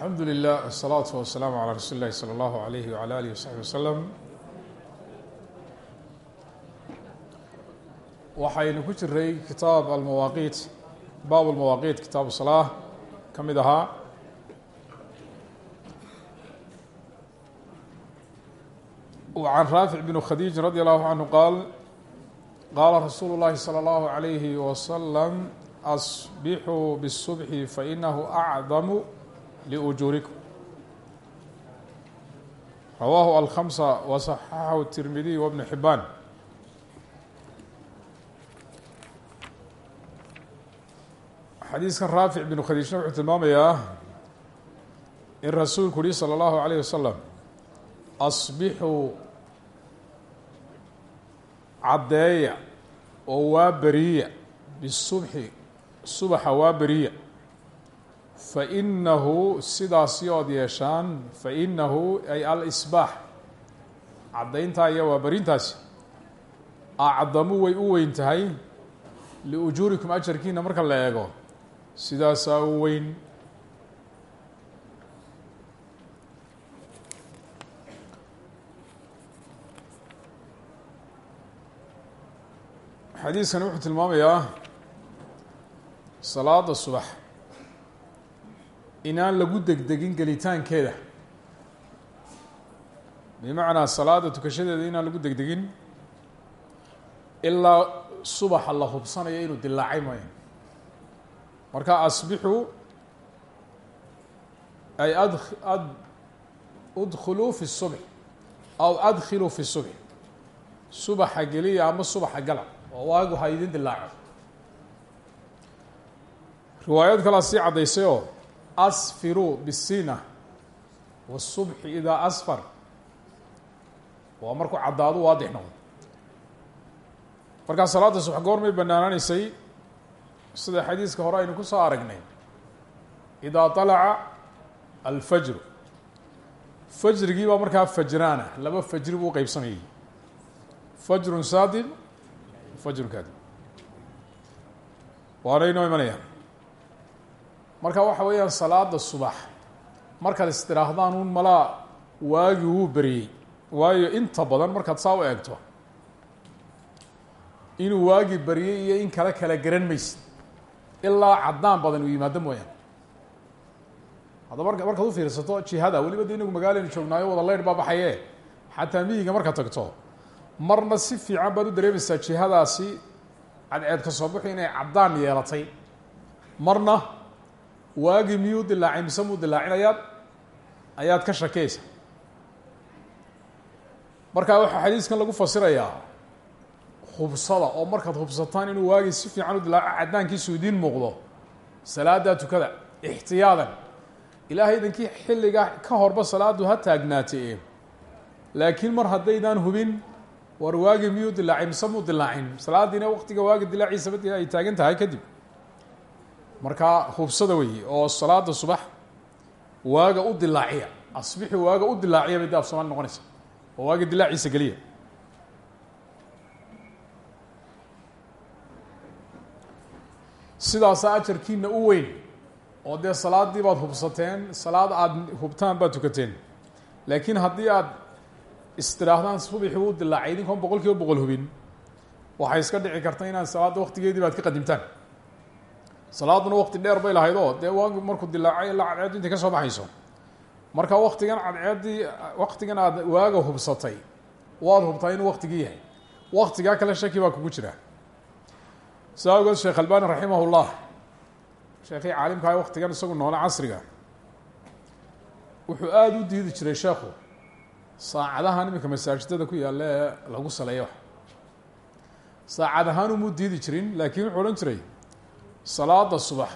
alxamdu lilah asalaatu wasalaamu calaa rasuuli illahi sala allahu alayhi wala alihi wasaxbi wasalam waxaynu ku jiray kitaab almawaaqiit baab almawaaqiit kitaabu salaa ka mid ahaa can raafic bn khadiij radi allahu canhu qaal qaala rasuulu llahi salى allahu alayhi wasalam asbixuu bالsubxi fainahu acdamu liujuurikum rawaahu alkhamsa wasaxaxahu tirmidiy wabnu xibaan xadiiskan raafic binu khadiijna wuxuu tilmaamayaa in rasuulku yihi salى اllahu alayh wasalam asbixuu caddeeya oo waa beriya bisubxi subaxa waa beriya fainahu sidaasi ood yeeshaan fainahu ay alisbaax. Caddayntaa iyo waa berintaasi acdamu way u weyn tahay liujuurikum ajarkiina marka la eego sidaasaa u weyn. Xadiiskani wuxuu tilmaamayaa salaada subax inaan lagu degdegin gelitaankeeda. Bimacnaa salaada tukashadeeda inaan lagu degdegin ilaa subaxa la hubsanayo inuu dilaacay mooya marka asbixu ay ad ad udkhiluu fi subx aw adkhiluu fi subx subaxa geliya ama subaxa gala oo waagu ha idin dilaaco. Riwaayad kalaa sii caddaysay oo asfiruu bisina wasubxi idaa asfar. Waa markuu caddaadu waadix noqdo markaa salaada subax goormay banaanaanaysay sida xadiiska hore aynu ku soo aragnay. Idaa طalaca alfajru. Fajrigii baa markaa fajraana laba fajri buu qeybsamayay fajrun saadiq fajrun kaadib. Waana inoo imanayaan marka waxa weeyaan salaada subax markaad istidhaahdaan un malaa waagi wuu beriyey waayo inta badan markaad saa u eegto inuu waagi beriyey iyo in kale kala garan maysid ilaa caddaan badan uu yimaado mooyaane. Hadda marka markaad u fiirsato jihada weliba de inagu magaalaynu joognaayo wada leyrh baa baxaye. Xataa miyiga markaad tagto marna si fiican baad u dareemaysaa jihadaasi cadceed ka soo baxu inay caddaan yeelatay. Marna waagi miyuu dilaacay mise muu dilaacinayaad ayaad ka shakeysa marka waxaa xadiiskan lagu fasirayaa hubsada oo markaad hubsataan inuu waagi si fiican u dilaaco caddaankiisu idiin muuqdo salaada tukada ixtiyaadan. Ilaahay idinkii xilliga ka horba salaadu ha taagnaatee. Laakiin mar haddaydaan hubin war waagi miyuu dilaacay mise muu dilaacin? Salaadiina waqtiga waagi dilaaciisa badi ay taagan tahay kadib markaa hubsada weeye oo salaada subax waaga u dilaaciya. Asbixi waaga u dilaaciya bay da af somaali noqonaysa. Oo waaga dilaaciisa geliya. Sidaasaa ajarkiina u weyn oo dee salaadii baad hubsateen salaad aada hubtaan baad tukateen. Laakiin haddii aad istidhaahdaan subixi u dilaacay idinkoon boqol kiiba boqol hubin waxay iska dhici karta inaan salaadda waqtigeedii baad ka qadimtaan salaaduna waqti dheer bay lahayd oo dee waagi markuu dilaacay ilaa cadceeddu intay ka soo baxayso. Marka waktigan cadceeddii waktigan aada waaga hubsatay waad hubtaa inuu waktigii yahay. Waktigaa kale shaki baa kugu jira. Saa ogeed sheekh albani raximah llah sheekhii caalimkaha waktigan isagu noole casriga wuxuu aada u diidi jiray sheekhu saacadahan iminka masaajidada ku yaalla lagu saleeyo. Saacad ahaan diidi jirin laakiin wuxuu odhan jiray salaada subax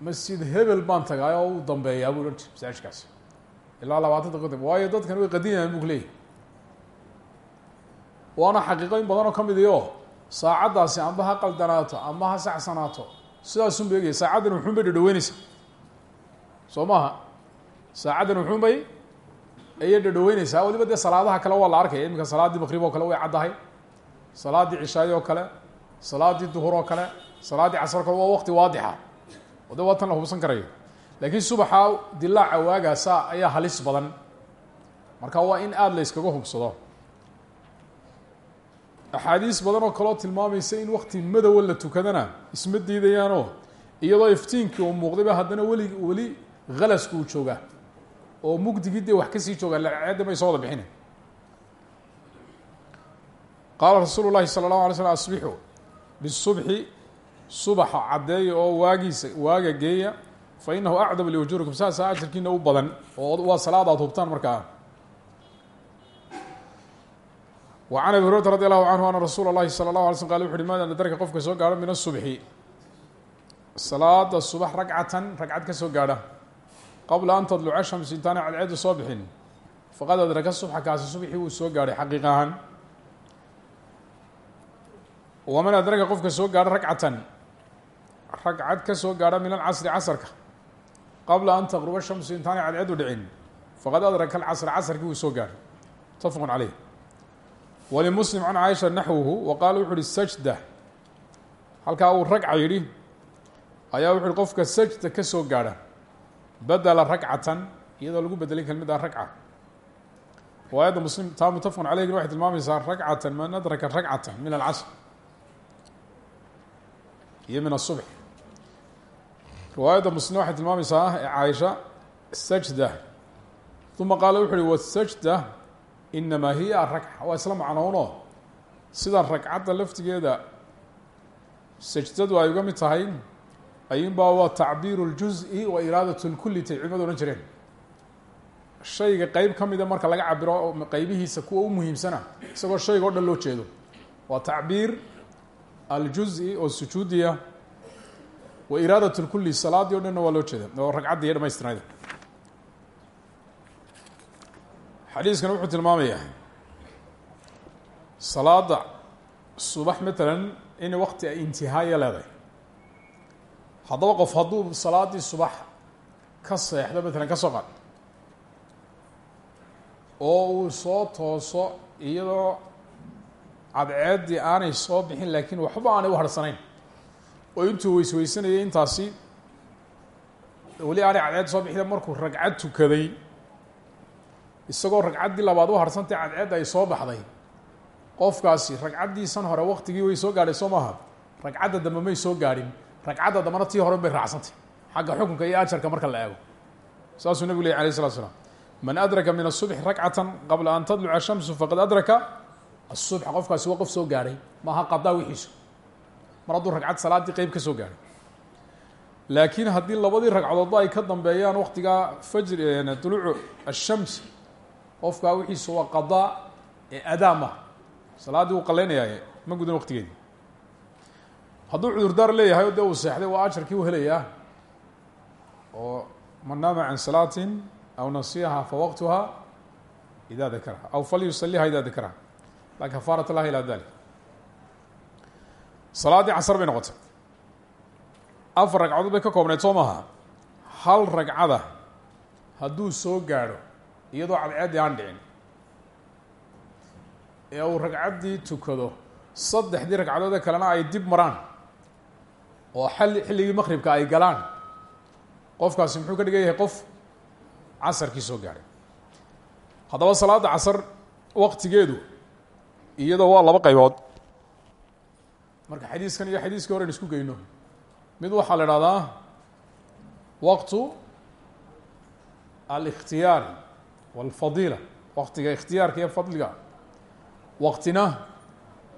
masjid hebel baan tagaay oo u dambeeyaa buu odhan jiray masaajidkaasi. Ilaa labaatan waayo dadkan way qadinayaan buu kuleeyahy waana xaqiiqooyin badan oo ka mid iyo saacaddaasi amba ha qaldanaato amba ha saxsanaato. Sidaasun ba egaya saacaddan wuxuun bay dhadhaweyneysaa soo maaha saacaddan wuxuun bay ayay dhadhaweyneysaa waliba dee salaadaha kale waa la arkaya iminka salaaddii maqrib oo kale way caddahay. Salaaddii cishaayo oo kale salaaddii duhur oo kale salaaddii casar o kale waa waqti waadixa. Oo de waa la hubsan karayo. Laakiin subaxa dilaaca waagaasa ayaa halis badan. Marka waa in aada la yskaga hubsado axaadiis badan oo kaloo tilmaamaysa in wakti madowa la tukadana isma diidayaanoo iyadoo iftiinkii uu muuqdayba haddana weli weli halasku uu joogaa. Oo mugdigii dee wax ka sii joogaa laceedda may soo wada bixina qaala rasuulu llahi sala allahu alay slm asbixu bisubxi subaxa caddeeya oo waagiisa waaga geeya fa inahu acdab liujuurikum saasaa ajarkiina u badan oo waa salaad aad hubtaan markaa. Wa can abi hurayrata radi allahu canhu ana rasuula llahi sala allahu alay slm qala wuxu uhi qofka soo gaadho min asubxi salaada subax ragcatan ragcad ka soo gaadha. Qabla an tadluca shamsi intaana cadceedu soo bixin. Faqad adraka subxa kaasi subxii wuu soo gaadhay xaqiiq ahaan. Waman adraka qofka soo gaadha ragcatan ragcad ka soo gaadha min alcasri casrka qabla an taqruba shamsu intaanay cadceedu dhicin faqad adraka alcasra casrkii wuu soo gaadhay. Mutafaqu caleyh walimuslim can caaisha naxwuhu wa qaala wuxu uhi sajda. Halkaa uu ragca ayaa wuxu qofka sajda ka soo badela ragcatan iyadoo lagu bedelay kelmid a ragca. Riwaayadda muslim taa mutafaqun caleyhina waxay tilmaamaysaa ragcatan man adraka ragcatan min alcasr. Iyo min asubx riwaayadda muslim waxay tilmaamaysaa ee caaisha sajda uma qaala wuxu uhi wasajda inamaa hiya arakca waa isla macnowno sida ragcadda laftigeeda sajdadu ay uga mid tahay ayuunbaa waa tacbiiru اljuز'i wa iraadat اlkuli tay culimadu odhan jireen shayga qeyb ka mida marka laga cabiro qeybihiisa kuwa u muhiimsana isagoo shayga o dhan loo jeedo waa tacbiir aljuز'i oo sujuudiya wa iraadat اlkuli salaadii o dhanna waa loo jeeda oo ragcaddii iyo dhamaystirnayda xadiiskan wuxuu tilmaamayaa salaada subax matalan in wakti ay intihaaya leedahay. Haddaba qof hadduu salaadii subax ka seexdo matalan ka soo qaad oo uu soo tooso iyadoo cadceeddii aanay soo bixin laakiin waxba aanay u harhsanayn oo intuu weysweysanayay intaasi. Weli aanay cadceed soo bixin markuu ragcad tukaday isagoo ragcaddii labaad u harhsantay cadceedda ay soo baxday. Qofkaasi ragcaddiisan hore waktigii way soo gaadhay soo maaha. Ragcadda dambe may soo gaadhin. Ragcadda dambena tii hore bay raacsantay xagga xukunka iyo ajarka marka la eego. Saasuu nebigu ley alayh salatu slam man adraka min asubxi ragcatan qabla an tadluca shamsu faqad adraka asubxa qofkaasi waa qof soo gaadhay. Maaha qadaa wixiisu mar hadduu ragcad salaaddii qeyb ka soo gaadhay laakiin haddii labadii ragcadoodba ay ka dambeeyaan waktigaa fajr duluucu ashams qofkaa wixiisu waa qadaa ee adaa maha salaaddii wuu ma gudan waktigeedii hadduu cudurdaar leeyahay o dee uu seexday waa ajarkii u helayaa oo man naama can salaatin aw nasiyaha fawaqtuha ida dakaraha aw falyusaliha ida dakaraha. Laa kafaarat laha ilaa dalik salaaddii casar bay noqotay. Afar ragcadood bay ka koobneyd soo maaha. Hal ragcada hadduu soo gaadho iyadoo cadceeddii aan dhicin ee uu ragcaddii tukado saddexdii ragcadood ee kalena ay dib maraan oo xalli xilligii maqribka ay galaan qofkaasi muxuu ka dhigan yahay qof casarkii soo gaadhay. Haddaba salaadda casar waktigeedu iyada waa laba qaybood marka xadiiskan iyo xadiiskii horen isku geyno mid waxaa la idhahdaa waqtu alikhtiyaari walfadiila waktiga ikhtiyaarka iyo fadliga. Waqtina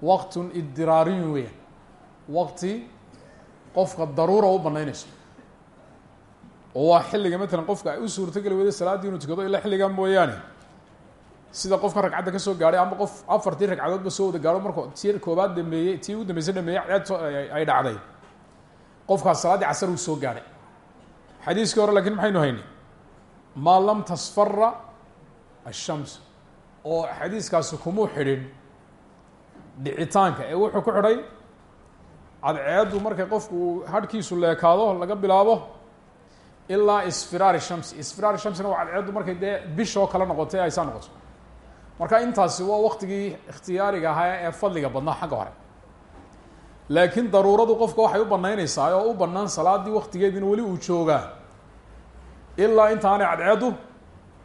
waqtun idiraariyun weeyaan. Waqti qofka daruura u banaynayso oo waa xilliga matalan qofka ay u suurtogeli weyda salaaddii inuu tukado ilaa xilligaa mooyaane sida qofka ragcadda ka soo gaadhay ama qof afartii ragcadoodba soo wada gaadho markuu tii koobaad dhameeyey tii u dambeysay dhameeyey cadceed ay dhacday. Qofkaas salaaddii casar uu soo gaadhay xadiiskii hore lakiin maxaynu haynay maa lam tasfara ashams oo xadiiskaasi kumuu xidhin dhicitaanka. Ee wuxuu ku xidhay cadceeddu markay qofku uu hadhkiisu leekaado laga bilaabo ilaa isfiraari shamsi. Isfiraari shamsina waa cadceeddu markay dee bishoo kale noqotay aysaa noqoto marka intaasi waa waktigii ikhtiyaariga ahaa ee fadliga badnaa xagga hore. Laakiin daruuradu qofka waxay u banaynaysaa oo u banaan salaaddii waktigeediina weli uu joogaa ilaa intaanay cadceedu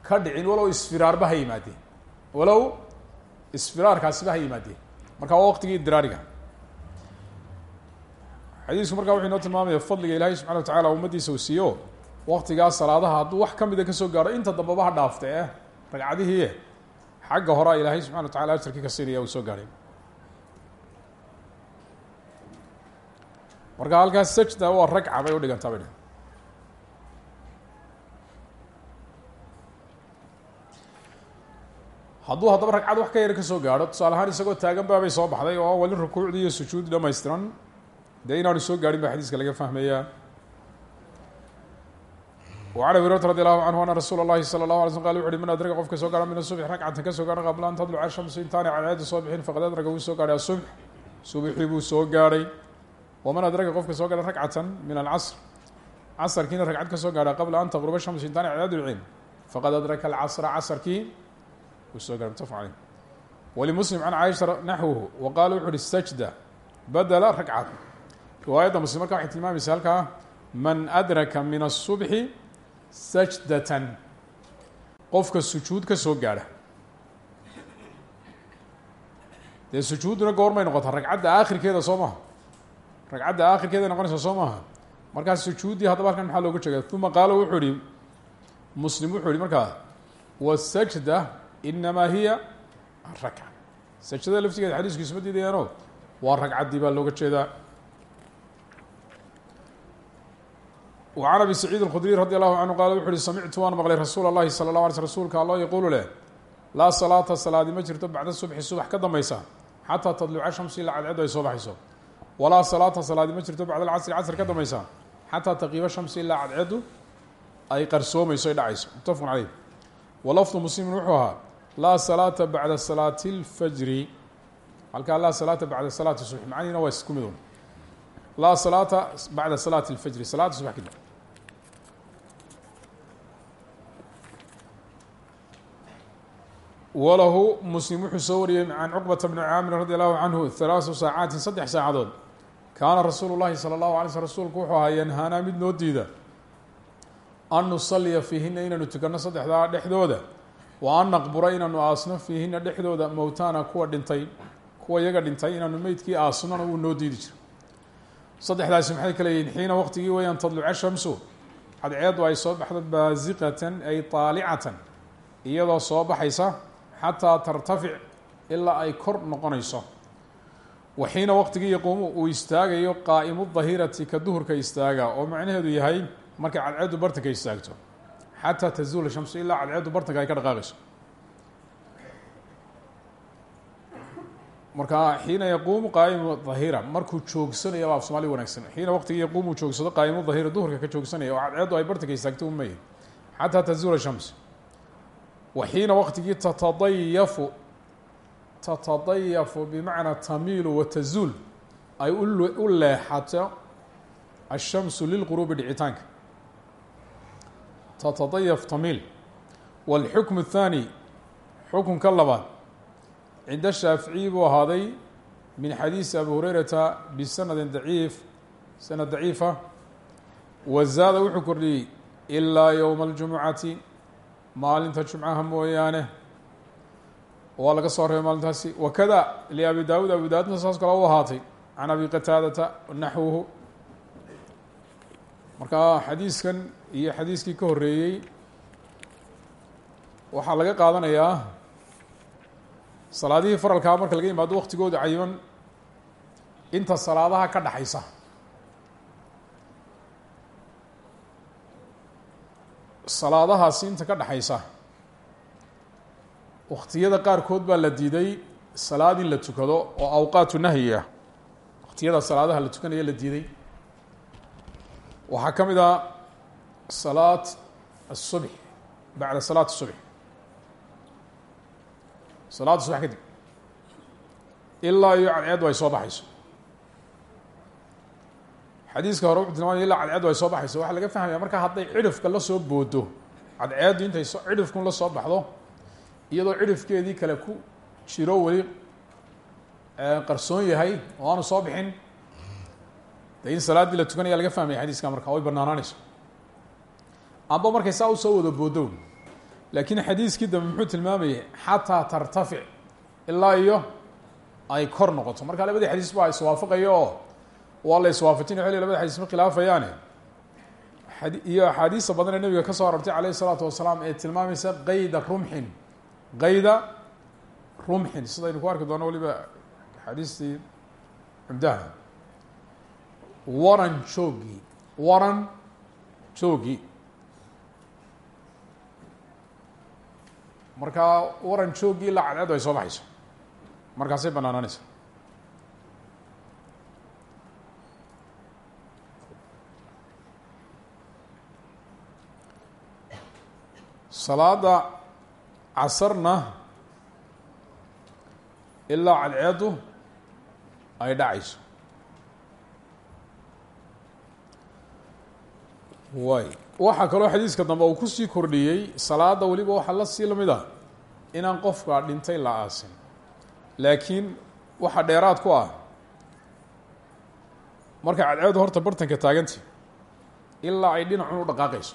ka dhicin walow isfiraarba ha yimaadeen. Walow isfiraarkaasiba ha yimaadeen. Marka waa waqtigii idraariga xadiisku markaa wuxuu inoo tilmaamaya fadliga ilaahay subxana wa tacala ummaddiisa uu siiyo waktigaas salaadaha hadduu wax kamida ka soo gaaro inta dambaba ha dhaafta eh ragcadihii xagga horaa ilaahay subxana wa tacala ajarkii ka siinaya uu soo gaadhay marka halkaas sajda waa ragca bay udhigantaa bay dheh hadduu haddaba ragcad wax ka yar ka soo gaadho tusaale ahaan isagoo taagan baabay soo baxday oo wali rukuucdii iyo sujuudi dhamaystiran dee inaanu soo gaadhin ba xadiiska laga fahmayaa وعن أبي هريرة رضي الله عنه أن رsuuل الlahi صلى الله علي sلم qال وxu uhi min adraga qofka soo gaara min الصبح ragcatan ka soo gaara qabla an tadluca الشhamsu intaanay cadceeda soo bixin faqad adraga wuu soo gaadhay الصبح subxii buu soo gaadhay waman adraga qofka soo gaara ragcatan min الcصr casrkiina ragcad ka soo gaadha qabla an tqruba الشhamsu intaanay cadceedu dhicin faqad adraka الcصra casrkii wuu soo garay mutafq عaleyh wلmsلم can caiشha naxwhu waqala wuxu uhi sajda badla ragcat riwaayadda muslim marka waxay tilmaamaysa halkaa man adraka min الصبحi sajdatan qofka sujuud ka soo gaadha. Dee sujuudduna goormay noqotaa ragcadda aakhirkeeda soo maha. Ragcadda aakhirkeeday noqonaysa soo maaha markaas sujuuddii haddaba halkan maxaa looga jeeda uma qaala wuxuu ihi muslim wuxuu ihi markaa wasajda inamaa hiya rakca sajdada laftigeeda xadiisku isma diidayaano waa ragcaddii baa looga jeedaa وعن أبي سعيid الkخdري رضي الله عنه qال وxu uhi samictu waan maqlay rasuul الlahi slى الlه علي sl rsulka allo yqulu leh laa salaata salaadi ma jirto bacda subxi subax ka dambaysa xataa tadluca shamsi ilaa cadceedu ay soo baxayso walaa salaata salaadi ma jirto bacda alcasri casr ka dambaysa xataa taqiiba shamsi ilaa cadceedu ay qarsoomayso ay dhacayso mutafq caleyh walafdu muslimin wuxuu ahaa laa salaata bacda salaati اlfajri halkaa laa salaata bacda salaati subx macnihiina waa isku midun laa salaata bacda salaati اlfajri salaada subax kadib walahu muslim wuxuu soo wariyey can cuqbata bni caamir radi allahu canhu halaasu saacaatin saddex saacadood. Kaana rasuulu llahi sala allahu alay sl rasuulku wuxuu ahaa yanhaanaa mid noo diida. An nusaliya fiihina inaanu tukanno saddexdaa dhexdooda wa an naqbura inaanu aasno fiihina dhexdooda mowtaana kuwa dhintay kuwa iyaga dhintay inaanu meydkii aasnona wuu noo diidi jiro saddexdaasi maxay kale yihiin xiina waqtigii weyaan tadluca shamsu cadceedu ay soo baxdo baasiqatan ay taalicatan iyadoo soo baxaysa xataa tartafic ilaa ay kor noqonayso. Wa xiina waqtigii yaquumu uu istaagayo qaa'imu dahirati ka duhurka istaaga oo macnaheedu yahay markay cadceedu bartanka istaagto xataa tazuula shamsu ilaa cadceedu bartanka ka dhaqaaqayso. Marka xiina yaquumu qaa'imu dahira markuu joogsanayo baa somaali wanaagsan. Xiina waqtigii yaquumu joogsado qaa'imu dahira duhurka ka joogsanaya oo cadceedu ay bartanka istaagto umaya xataa tazuula shams waxiina waqtigii tatadayafu tatadayafu bimacnaa tamiilu watazuul ay u leexato ashamsu lilquruubi dhicitaanka tatadayaf tamiil wاlxukm الthaani xukunka labaad cinda shaaficiyi buu ahaaday min xadiisi abi hurayrata bisanadi daciif sanad daciifa wazaada wuxuu kordhiyey ilaa ywma اljumucati maalinta jumcaha mooyaane. Waa laga soo reebay maalintaasi. Wakada liabi daawud abi daawudna saas kale u ahaatay. Can abi qataadata naxwuhu. Marka xadiiskan iyo xadiiskii ka horeeyey waxaa laga qaadanayaa salaadihii faralkaa marka laga yimaado waqtigooda cayiman inta salaadaha ka dhaxaysa salaadahaasi inta ka dhaxaysa waqtiyada qaarkood baa la diiday salaad in la tukado oo awqaatu nahyi ah waqtiyada salaadaha la tukanaya la diiday waxaa ka mid a salaat الصubح bacda salaat الصubح salaada subax kadib ilaa iyo cadceedu ay soo baxayso xadiiska hore wuxuu tilmaamaya ilaa cadceedu ay soo baxayso. Waxaa laga fahmaya marka hadday cidhifka la soo boodo cadceeddu intay cidhifkun la soo baxdo iyadoo cidhifkeedii kale ku jiro weli qarsoon yahay oo aanu soo bixin de in salaaddii la tukanaya laga fahmaya xadiiska marka way banaanaanayso amba markay saa u soo wada boodown laakiin xadiiskii dambe muxuu tilmaamayay xataa tartafic ilaa iyo ay kor noqoto. Marka labadii xadiis baa iswaafaqaya oo waa la iswaafajinay xilli labada xadiis ma khilaafayaane. Iyo axaadiista badan ee nabiga ka soo arortay calayh isalaatu wasalaam ee tilmaamaysa qayda rumxin. Qayda rumxin sidaynu ku arki doono waliba axaadiistii cumdaha. Waran joogi waran joogi. Markaa waran joogii ilaa cadceedu ay soo baxayso. Markaasay banaanaanaysa salaada casarna ilaa cadceedu ay dhacayso. Way. Waxaa kaloo xadiiska dambe uu ku sii kordhiyey salaada weliba waxaa la sii la mid ah inaan qofka dhintay la aasin. Laakiin waxaa dheeraad ku ah markay cadceedu horta bartanka taagantay ilaa ay dhinacun u dhaqaaqayso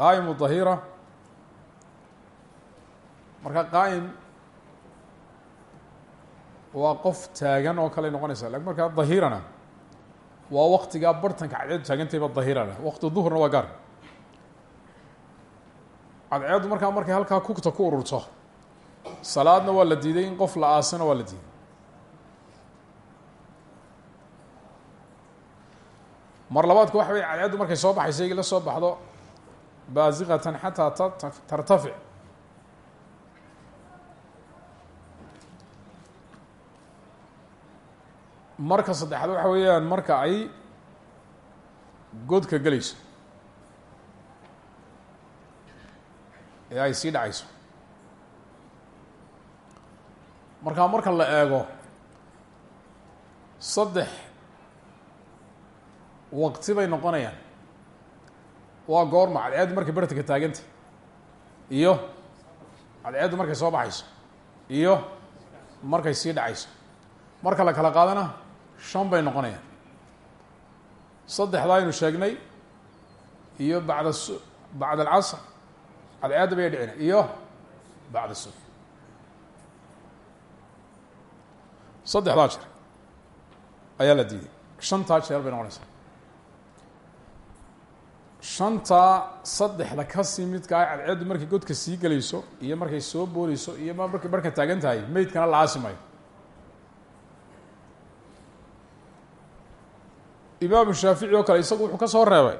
qaa'imu dahira marka qaa'im waa qof taagan oo kale noqonaysa laakiin markaa dahirana waa waktigaa bartanka cadceedu taagantayba dahirana wakti duhurna waa gaar cadceedu markaa markay halkaa kugta ku ururto salaadna waa la diiday in qof la aasana waa la diiday mar labaadku waxa wey cadceedu markay soo baxayso igi la soo baxdo baasiqatan xataa tartafic. Marka saddexaad waxa weeyaan marka ay godka gelayso ee ay sii dhacayso. Markaa marka la eego saddex waqti bay noqonayaan waa goorma cadceeddu markay bartanka taaganta. Iyo cadceeddu markay soo baxayso. Iyo markay sii dhacayso. Marka la kala qaadana shan bay noqonayaan. Saddexda aynu sheegnay iyo bacda s bacd alcasr cadceedda bay dhicina iyo bacda sub saddexdaa jeer ayaa la diiday shantaa jeer bay noqonaysaa shantaa saddexda ka sii midkaa cadceeddu markay godka sii gelayso iyo markay soo booleyso iyo markay marka taagan tahay meydkana la aasi mayo imaamu shaafici oo kale isagu wuxuu ka soo reebay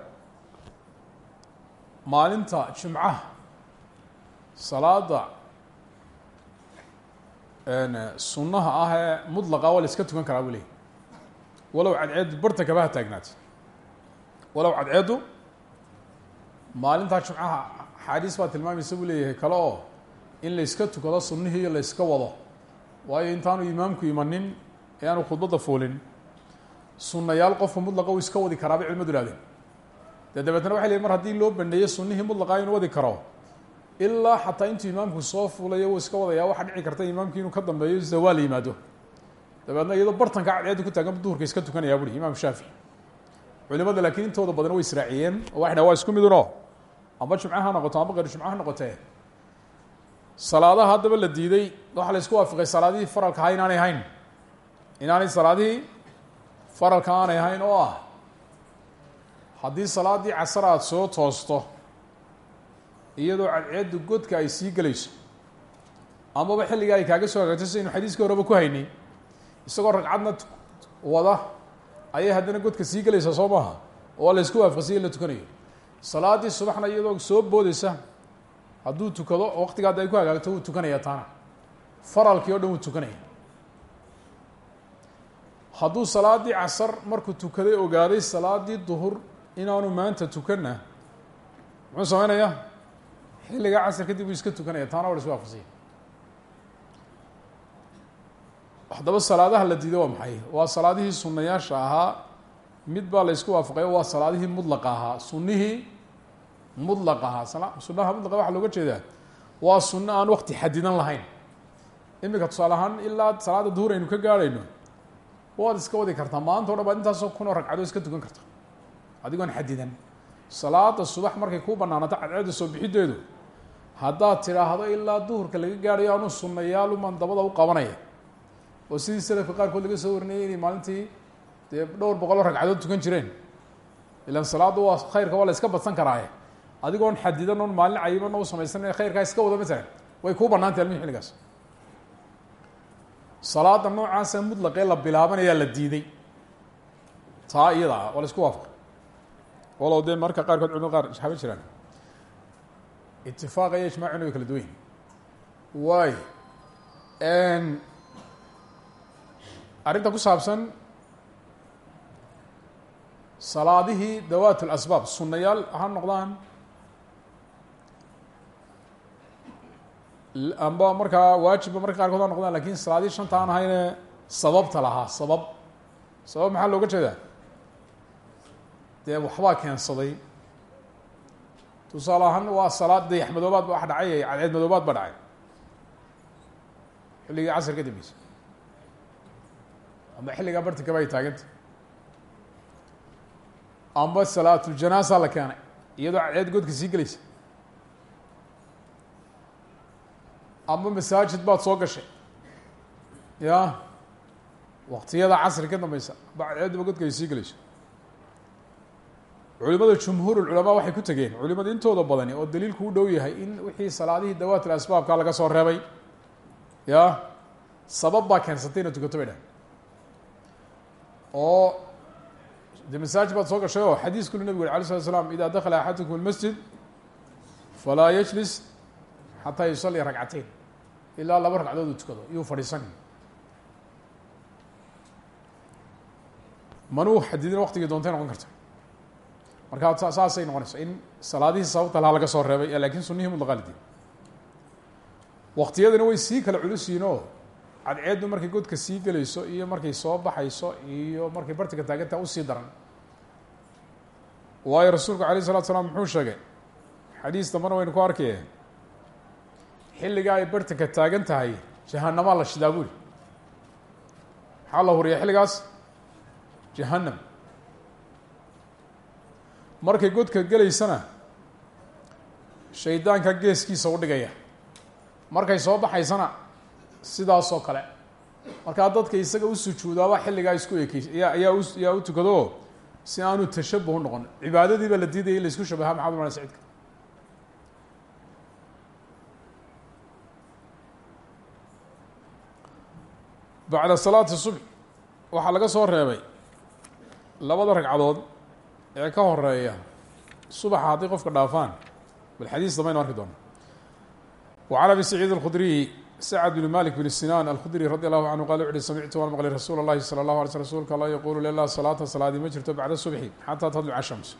maalinta jimcaha salaada sunnaha ah ee mudlaqa waa la iska tukan karaa buu leeyay walow cadceeddu bartanka ha taagnaatay. Walow cadceeddu maalintaa jimcaha axaadiis baa tilmaamaysa buu leeyahay kale oo in la iska tukado sunnihii la iska wado waayo intaanu imaamku imanin ee aanu khudbadda fuulin sunnayaal qofka mudlaqa uu iska wadi karaa bay culimadu ihahdeen dee dabeetna waxay mar haddii loo baneeyo sunnihii mudlaqa inuu wadi karo ilaa xataa intuu imaamku soo fuulayo uu iska wadaya waxaa dhici karta imaamkii inuu ka dambeeyo zawaal yimaado. Dabeedna iyadoo bartanka cadceeddu ku taagan duhurka iska tukanayaa buri imaam shaafici culimada laakiin intooda badan way israaciyeen oo waxay dhaha waa isku midunoo amba jumco ha noqoto amba qeyr jumco ha noqotee salaadaha haddaba la diiday waxaa la isku waafiqay salaadihii faralka ahaa inaanay ahayn inaanay salaadihii faralka aanay ahayn oo ah haddii salaaddii casar aada soo toosto iyadoo cadceeddu godka ay sii gelayso amaba xilliga ay kaaga soo hagaagto sidaynu xadiiskii horeba ku haynay isagoo ragcadna wada ayay haddana godka sii gelaysaa soo maaha oo la isku waafaqsiya in la tukanayo salaaddii subaxna iyadoo soo boodeysa hadduu tukado waqtiga ay ku hagaagto wuu tukanaya taana. Faralkii o dhan wuu tukanaya. Hadduu salaaddii casar markuu tukaday ogaaday salaaddii duhur inaanu maanta tukanna muxuu sameynayaa xilligaa casar kadib uu iska tukanaya taana la isku waafaqsiya haddaba salaadaha la diido waa maxay? Waa salaadihii sunayaasha ahaa mid baa la isku waafaqayo waa salaadihii mudlaqa ahaa sunihii mudlaq ahaa. Sunaha mudlaqa waxaa looga jeedaa waa sunno aan wakti xadidan lahayn. Imika tusaale ahaan ilaa salaada duhur aynu ka gaarhayno waad iska wadi kartaa maanta o dhan baad intaasoo kunoo ragcadood iska tukan karta adigoon xadidan. Salaada subax markay kuu banaanato cadceedda soo bixideedu haddaad tidhaahdo ilaa duhurka laga gaadhayo anuu sunayaaluman dabada u qabanaya. Oo sidii salafka qaarkood laga soo warinayay inay maalintii dee dhowr boqoloo ragcadood tukan jireen. Ilan salaaddu waa khayrka waa la iska badsan karaaye. Adigoon xadidan oon maalin cayiban u samaysan khayrkaa iska wada matalan way kuu banaantay almihi xilligaas. Salaada noocaasa mutlaqee la bilaabanayaa la diiday. Taa iyada ah waa la isku waafaqay. Walow dee marka qaarkood culimada qaar haba jiraan. Itifaaqa iyo ijmaacina way kala duwan yihiin waay arrinta ku saabsan salaadihii dawaat اlasbaab sunayaal ha noqdaan. Amba markaa waajibba marka qaarkood ha noqdaan laakiin salaadihii shanta aan ahayne sababta lahaa sabab. Sabab maxaa looga jeedaa? Dee waxbaa keensaday. Tusaale ahaan waa salaad dayax madoobaad ba wax dhacay cadceed madoobaad ba dhacay. Xilligii casr ka dambeysa. Amba xilligaa bartikaba ay taaganta amba salaatuljanaaza la keenay iyadoo cadceed godka sii gelaysa. Amba masaajid baad soo gashay. Ya waqtiyada casri ka dambeysa amba cadceedduba godka ay sii gelayso culimada jumhuur culamaa waxay ku tegeen culimada intooda badani oo daliilku u dhow yahay in wixii salaadihii dawaatil asbaabka laga soo reebay. Ya sabab baa keensatay inaad tukato bay dhahay. Oo de masaajid baad soo gashay oo xadiiskulu nabigu uri alay slat slam ida dakala axadukum اlmasjid falaa yajlis xataa yusalii ragcateyn ilaa laba ragcadood uu tukado iyuu fadhiisan manuu xadidin waqtigii doontay noqon karta. Markaa saasay noqonaysa. In salaadihii sababta lahaa laga soo reebay laakiin sunihii mutlaqaalidi waqtiyadana way sii kala culus oo cadceeddu markay godka sii gelayso iyo markay soo baxayso iyo markay bartiga taagantaha u sii daran waayo rasuulku alayh الsalatu slaam muxuu sheegay xadiis dambana waynu ku arkaya xilligaa ay bartinka taagan tahay jahanamaa la shidaa buri maxaa la huriya xilligaas? Jahanam markay godka gelaysana shaydaanka geeskiisa u dhigaya. Markay soo baxaysana sidaasoo kale. Markaa dadka isaga u sujuudaaba xilligaa isku ekey yaa uyaa u tukado? Si aanu tashabbuh u noqon. Cibaadadiiba la diidaya in la isku shabaha maxamed male sciidka bacda salaati subx waxaa laga soo reebay labada ragcadood ee ka horreeya subaxa hadday qofka dhaafaan. Bal xadiis dambayn arki doona wa can abi sacd bn malik bn sinan alkhudri radi allahu canhu qala wuxuuhi samictu waan maqlay rasuul allahi sala allahu alay sl rsulka alla yaquulu lilaa salaata salaadii ma jirto bacda subxi xataa tadluca shamsu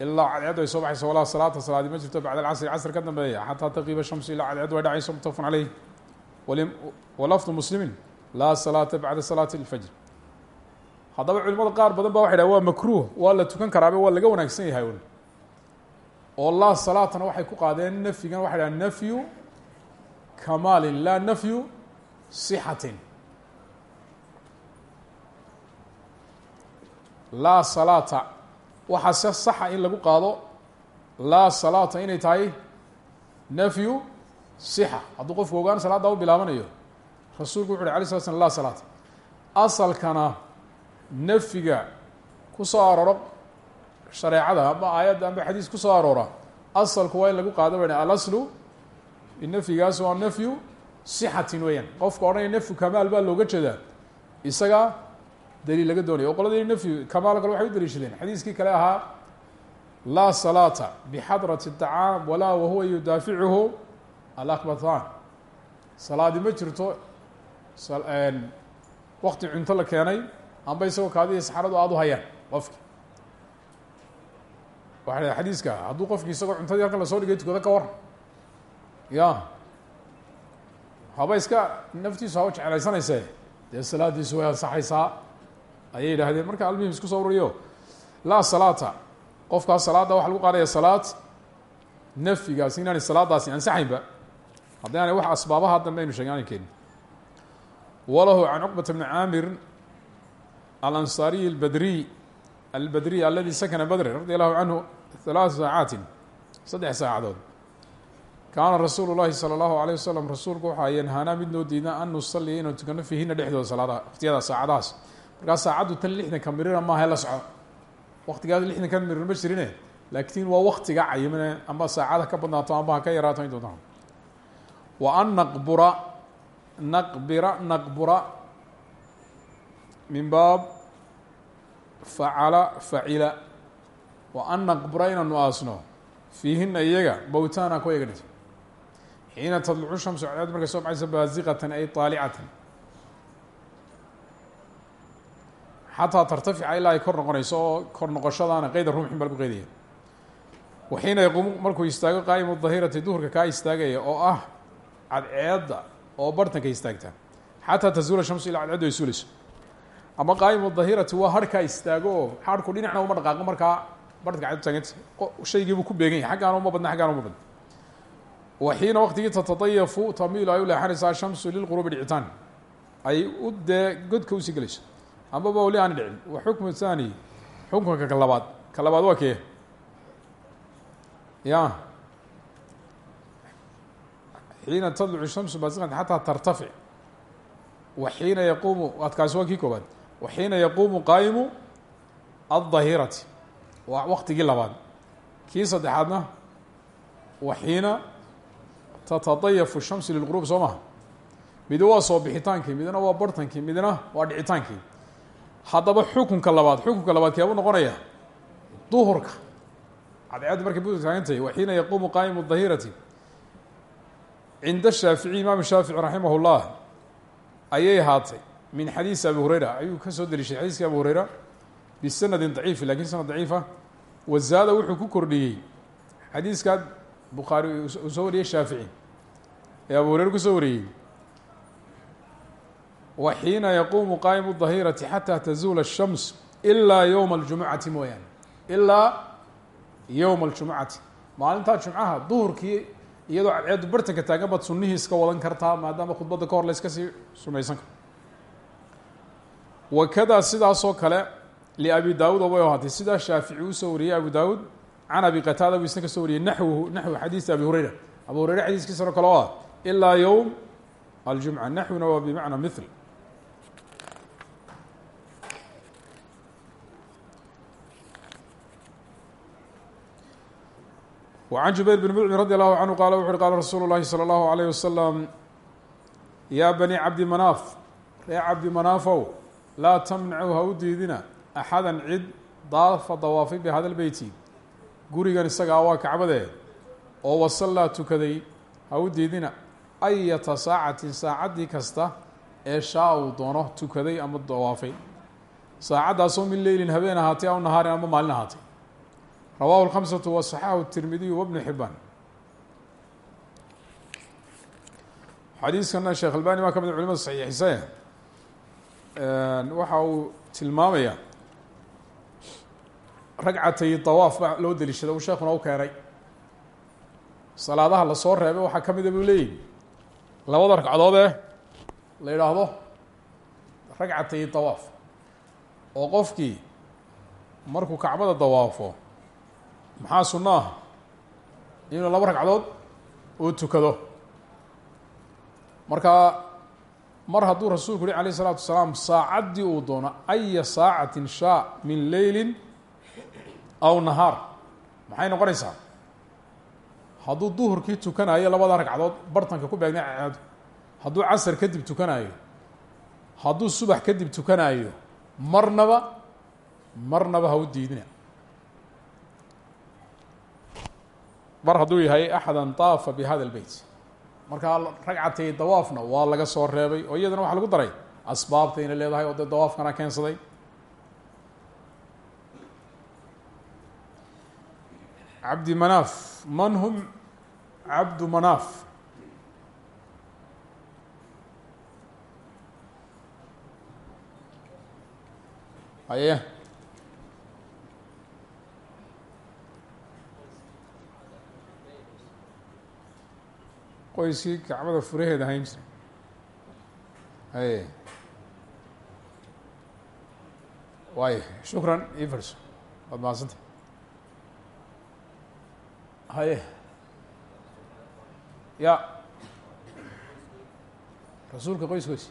ilaa cadceed ay soo baxayso walaa salaata salaadii ma jirto bacda alcasri casr ka dambeeya xataa taqiiba shamsu ilaa cadceed way dhacayso mutafun caleyh walafdu muslimin laa salaata bacda salaati اlfajr haddaba culimada qaar badan ba waxay dhaha waa makruuh waa la tukan karaabe waa laga wanaagsan yahay. Un oo laa salaatana waxay ku qaadeen nafyigan waxay dhaha nafyu kamaalin laa nafyu sixatin laa salaata waxaa se saxa in lagu qaado laa salaata inay tahay nafyu sixa. Hadduu qofku ogaan salaaddaa u bilaabanayo. Rasuulku wuxu uhi alay slat slam laa salaata asalkana nafyiga ku soo arooro shareecada ama aayadda amba xadiis ku soo aroora asalku waa in lagu qaado ba alaslu nafyigaas waa nafyu sixatin weeyaan qofka odhanaya nafyu kamaal baa looga jeedaa isaga daliil laga doonaya o qoladii nafyu kamaal kale waxay u daliishadeen xadiiskii kale ahaa laa salaata bixadrati الطacaam walaa wahuwa yudaaficuhu alakbathan salaadi ma jirto wakti cunto la keenay amba isagoo kaadihi saxaradu aada u hayaan qofki waxa xadiiska hadduu qofki isagoo cuntadii halkan lasoo dhigay tukado ka waran ya. Haba iska naftiisu haba jeclaysanayse dee salaadiisu way ansaxaysaa? Ayay yidhaahdeen. Marka almuhim isku soo ururiyo. Laa salaata. Qofkaas salaadda waxa lagu qaadaya salaad. Nafyigaasi inaanay salaadaasi ansaxaynba. Haddii aanay wax asbaabaha dambe aynu sheegen aanay keenin walahu can cuqbata bni caamir alansaariyi albadriy albadriy aladi sakana badri radi allahu canhu halaata saacaatin saddex saacadood kaana rasuulu llahi salى اllahu alيyه wasalam rasuulku waxaa yanhaanaa mid noo diidna an nusalliya inuu tukano fiihina dhexdooda salaadaha waqtiyada saacadahaas markaa saacaddu tan lixdanka mirina maaha la soco waqtigaas lixdanka mirir ma jirine laakiin waa waktiga cayimane amba saacada ka badnaato amba ha ka yaraato in doonta wa an naqbura naqbira naqbura min baab facala facila wa an naqbura inaanu aasno fiihina iyaga bowtaana ku eega dhito xiina tadlucu shamsu cadaad markay soo baxaysa baasiqatan ay طaalicatan xataa tartafica ilaa ay kor noqonayso oo kor noqoshadaana qeyda rumxin baa lagu qeydaya waxiina yaquumu markuu istaago qaa'imu dahirati duhurka kaa istaagaya oo ah cadceedda oo bartanka istaagta xataa tazuula shamsu ilaa cadceeddu ay suulayso ama qaa'imu dahirati waa harhkaa istaago oo harhku dhinacna uma dhaqaaqo markaa bartanka cadceedu taaganta shaygiibuu ku beegan yahay xaggaana uma badna xaggaana uma badna waxiina waqtigii tatadayafu tamiilu ay u leexanaysaa shamsu lilquruubi dhicitaan ay u dee godka u sii gelayso ambaba weli aani dhicin wa xukmu thani xukunka ka labaad ka labaad waa kee ya xiina tadlucu shamsu baasiqan xataa tartafic wa xiina yaquumu adkaasi waa kii koobaad wa xiina yaquumu qaa'imu aldahirati tatadayafu shamsu lilquruub soo maha? Midi waa soo bixitaankii midna waa bartankii midna waa dhicitaankii haddaba xukunka labaad xukunka labaad keebuu noqonaya duhurka. Cadceeddu markay bu taagantahay wa xiina yaquumu qaa'imu dahirati cinda shaafici imaam shaafici raximah اllah ayay ahaatay min xadiisi abi hureyra ayuu ka soo delishay xadiiskii abu hureyra bisanadin daciifi laakiin sanad daciifa wazaada wuxuu ku ee abu hureyre kusoo wariyey wa xiina yaquumu qaa'imu dahirati xataa tazuula الshams ilaa yowma اljumucati mooyaane ilaa yowma اljumucati maalintaa jumcaha duhurkii iyadoo cadceeddu bartanka taagan baad sunihii iska wadan kartaa maadaama khudbadda ka hor la iska sii sunaysan karo wakadaa sidaasoo kale liabi daawuud obay ahaatay sidaa shaafici usoo wariyey abu daawuud can abi qataada buu isna ka soo wariyey naxwuhu naxwi xadiisi abi hureyra abu hureyre xadiiskiisano kale oo ah ilaa yowm aljumca naxwina waa bimacna mithl وعن جuبير بن mطcم رضي الله عنه qال وxu uhi qال رsuuل الlahi صلى الله عليه وسلم yا بني cabdi mناaf ree cabdi manaafow laa تمنعuu ha u diidina أxada cid daafa dawaafay bhada الbeyti gurigan isagaa waa kacbadee oo wasallaa tukaday ha u diidina ayata saacatin saacaddii kasta ee shaa uu doono tukaday ama dawaafay saacaddaasoo min leylin habeen ahaatay aw nahaarin ama maalin ahaatay rawaahu lkhamsatu wa saxaahu tirmidiyu wabnu xibaan xadiiskana sheekh albani baa ka mid culimada saxiixisee waxa uu tilmaamaya ragcatay dawaaf baa loo deliishada u sheekuna u keenay salaadaha la soo reebay waxaa ka mida buu labada ragcadood ee la yidhaahdo ragcatay dawaaf oo qofkii markuu kacbada dawaafo maxaa sunno ah inuu laba ragcadood uu tukado marka mar hadduu rasuulku yihi alayه الsalaatu wasalaam saacaddii uu doono aya saacatin shaa min leyli aw nahaar maxay noqonaysaa Hadduu duhurkii tukanayo labada ragcadood bartanka ku beegnay cadceedu hadduu casar kadib tukanayo hadduu subax kadib tukanayo marnaba marnaba ha diidina. Mar hadduu yahay axada طaafa bhada اlbeyt markaa ragcatay dawaafna waa laga soo reebay oo iyadana waxaa lagu daray asbaabta inay leedahay oo dee dawaafkana keensaday. Cabdi manaaf man hum cabdu manaaf. Haye qoyskii kacbada furaheeda hayn jiray haye waay shukran ii farso waad mahadsanta haye ya rasuulka qoyskoisi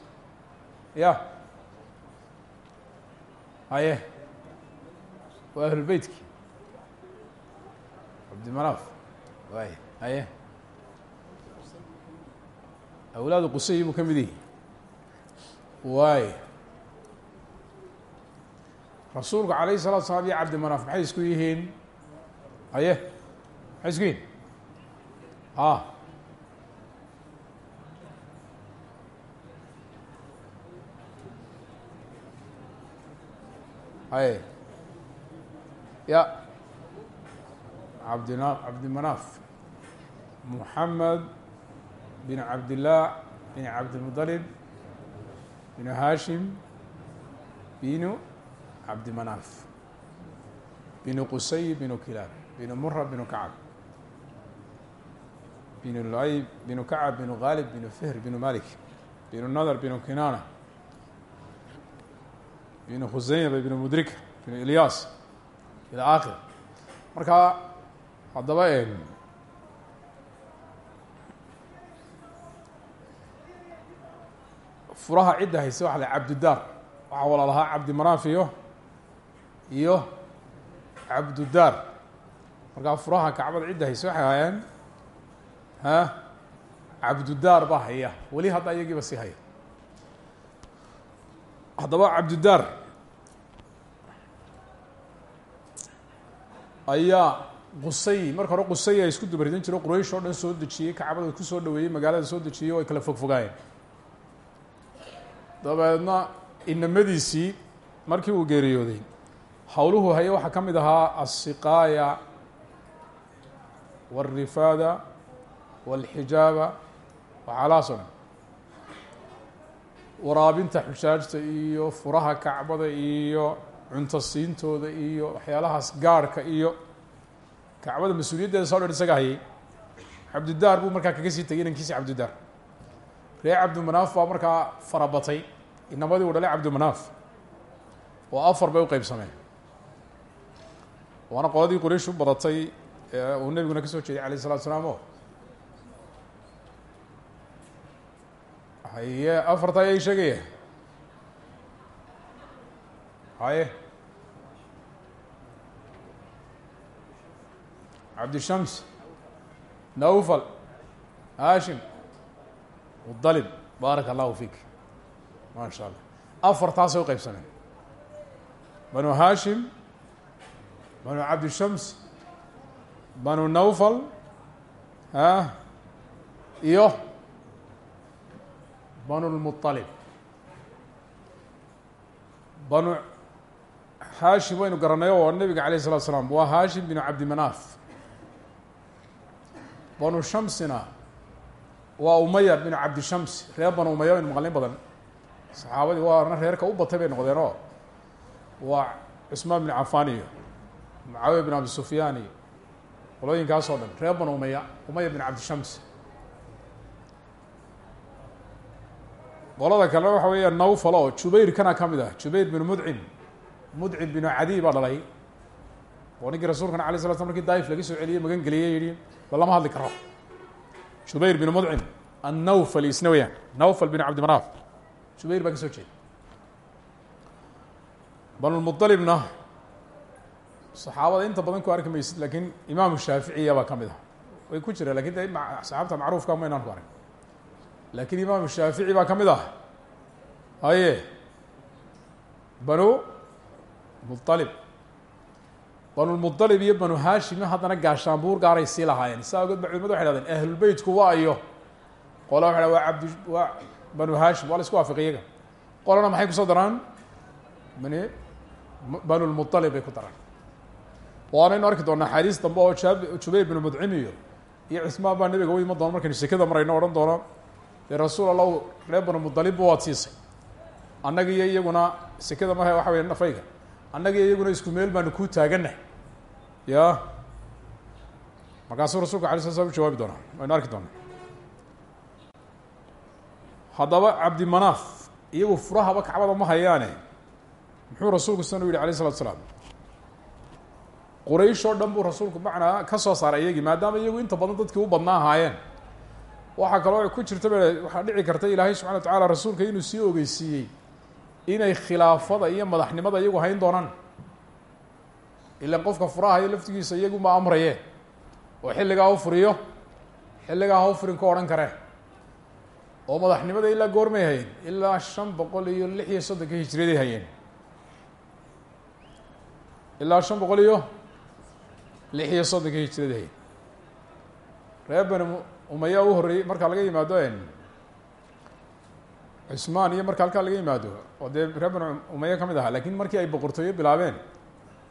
ya haye. Waa ahlulbeytki cabdimanaaf waay haye. Awlaadu qusay buu ka mid yahi waay rasuulku alayh الsalatu salaam iyo cabdimanaaf maxay isku yihiin? Haye. Maxay isku yihiin? A haye ya. Abdina cabdimanaaf muxamed bin cabdillaah bin cabdilmuطalib binu hashim binu cabdimanaaf binu qusay binu kilaab binu mura binu kacab binu lay binu kacab binu gaalib binu fihr binu malik binu nadr binu kinana binu khuseyma binu mudrika binu ilyas ila akhir marka haddaba furaha cidda hayse waxa la cabdudaar waxaa walaalahaa cabdimanaaf iyo cabdudaar markaa furaha kacbada cidda hayse waxay ahaayeen ha cabdudaar baa haya weli hadda iyagiiba sii haya haddaba cabdudaar ayaa qusay marka hore qusay a isku dubaridan jiro quraysh oo dhan soo dejiyey kacbada ku soo dhaweeyey magaalada soo dejiyey o ay kala fogfogaayeen dabeedna inamadiisii markii uu geeriyooday howluhu haye waxaa ka mid ahaa alsiqaaya wاlrifaada wاlxijaaba waxaalahaas o dhan waraabinta xujaajta iyo furaha kacbada iyo cunto siintooda iyo waxyaalahaas gaarhka iyo kacbada mas'uuliyaddeeda soo dhan isaga hayay. Cabdidaar buu markaa kaga sii tegay inankiisi cabdidaar. Reer cabdimanaaf baa markaa farabatay. Inamadii uu dhalay cabdimanaaf oo afar bay u qeybsameen waana qoladii quraysh u badatay uu nebiguna ka soo jeeday alayh isalatu salaam o haye afarta ayay sheegaya haye. Cabdishams nawfal hashim mudalib baaraka allahu fiik ma sha allah afartaasay u qeybsameen banu hashim banu cabdishams banu nawfal a iyo banulmualib banu haashim waynu garanay oo nabiga alayh الslat slaam waa haashim binu cabdimanaaf banu shamsina waa umaya binu cabdishams reer banu umaya baynu maqalin badan. Saxaabadii waana reerka u batay bay noqdeen oo waa cusmaan binu cafaan iyo mucaawiya bin abi sufyaan iyo qolooyinkaas oo dhan. Reer banu umaya umaya bin cabdishams qolada kalena waxa weeya nawfal oo jubayr kana ka mid ah. Jubayr binu mudcim. Mudcim binu cadiy baa dhalay. Oo ninkii rasuulkana alay sla slam markii daif laga soo celiyey magan geliyey yihi ba lama hadli karo. Jubayr binu mudcim annawfali isna weyaan nawfal binu cabdimanaaf jubayr baa ka soo jeeda. Banulmuطalibna saxaabada inta badan ku arki maysid lakiin imaamu shaaficiya baa ka mid ah. Way ku jira laakiin de saxaabta ma inaan ku arag laakiin imaamu shaafici baa ka mid ah. Haye banu mualib banulmualib iyo banu haashim haddana gaashaanbuur gaaray sii lahaayeen. Saa ogeed ba culimadu waxay hahdeen ahlulbeytku waa iyo. Qola waxa wa abd waa banu hashim waa la isku waafiqay iyaga. Qolana maxay ku soo daraan? Mani banulmualib bay ku daraan. Waanaynu arki doona xadiis dambe oo jubayr binu mudcim iyo iyo cismaan baa nabiga u ima doona markaynu sekada marayno odhan doona dee rasuul allahu reer banu muطalibba waad siisay annaga iyo iyaguna sekada maha waxa wey nafayga. Annaga iyaguna isku meel baanu kuu taaganah ya? Markaasuu rasulka alay sla slam u jawaabi doonaa. Waynu arki doonaa. Haddaba cabdimanaaf iyagu furahaba kacbada ma hayaane muxuu rasuulku san u yihi alayh isalatu slaam quraysh oo dhan buu rasuulku macnaa ka soo saaray iyagii maadaama iyagu inta badan dadkii u badnaa ahaayeen waxaa kaloo ku jirta waxaa dhici karta ilaahay subxana wa tacaala rasuulka inuu sii ogeysiiyey inay khilaafada iyo madaxnimada iyagu hayn doonaan. Ilan qofka furahayo laftigiisa iyaguma amraye. Oo xilligaa u furiyo xilligaa ha furin ka odhan kare. Oo madaxnimada ilaa goormay hayeen ilaa shan boqol iyo lix iyo soddonka hijriyaday hayeen. Ilaa shan boqol iyo lix iyo soddonka hijriyada hayeen. Reer umaya u horreeyey markaa laga yimaado cusmaan iyo marka halkaa laga yimaado oo dee reer bani umaya ka mid ahaa laakiin markii ay boqortooyo bilaabeen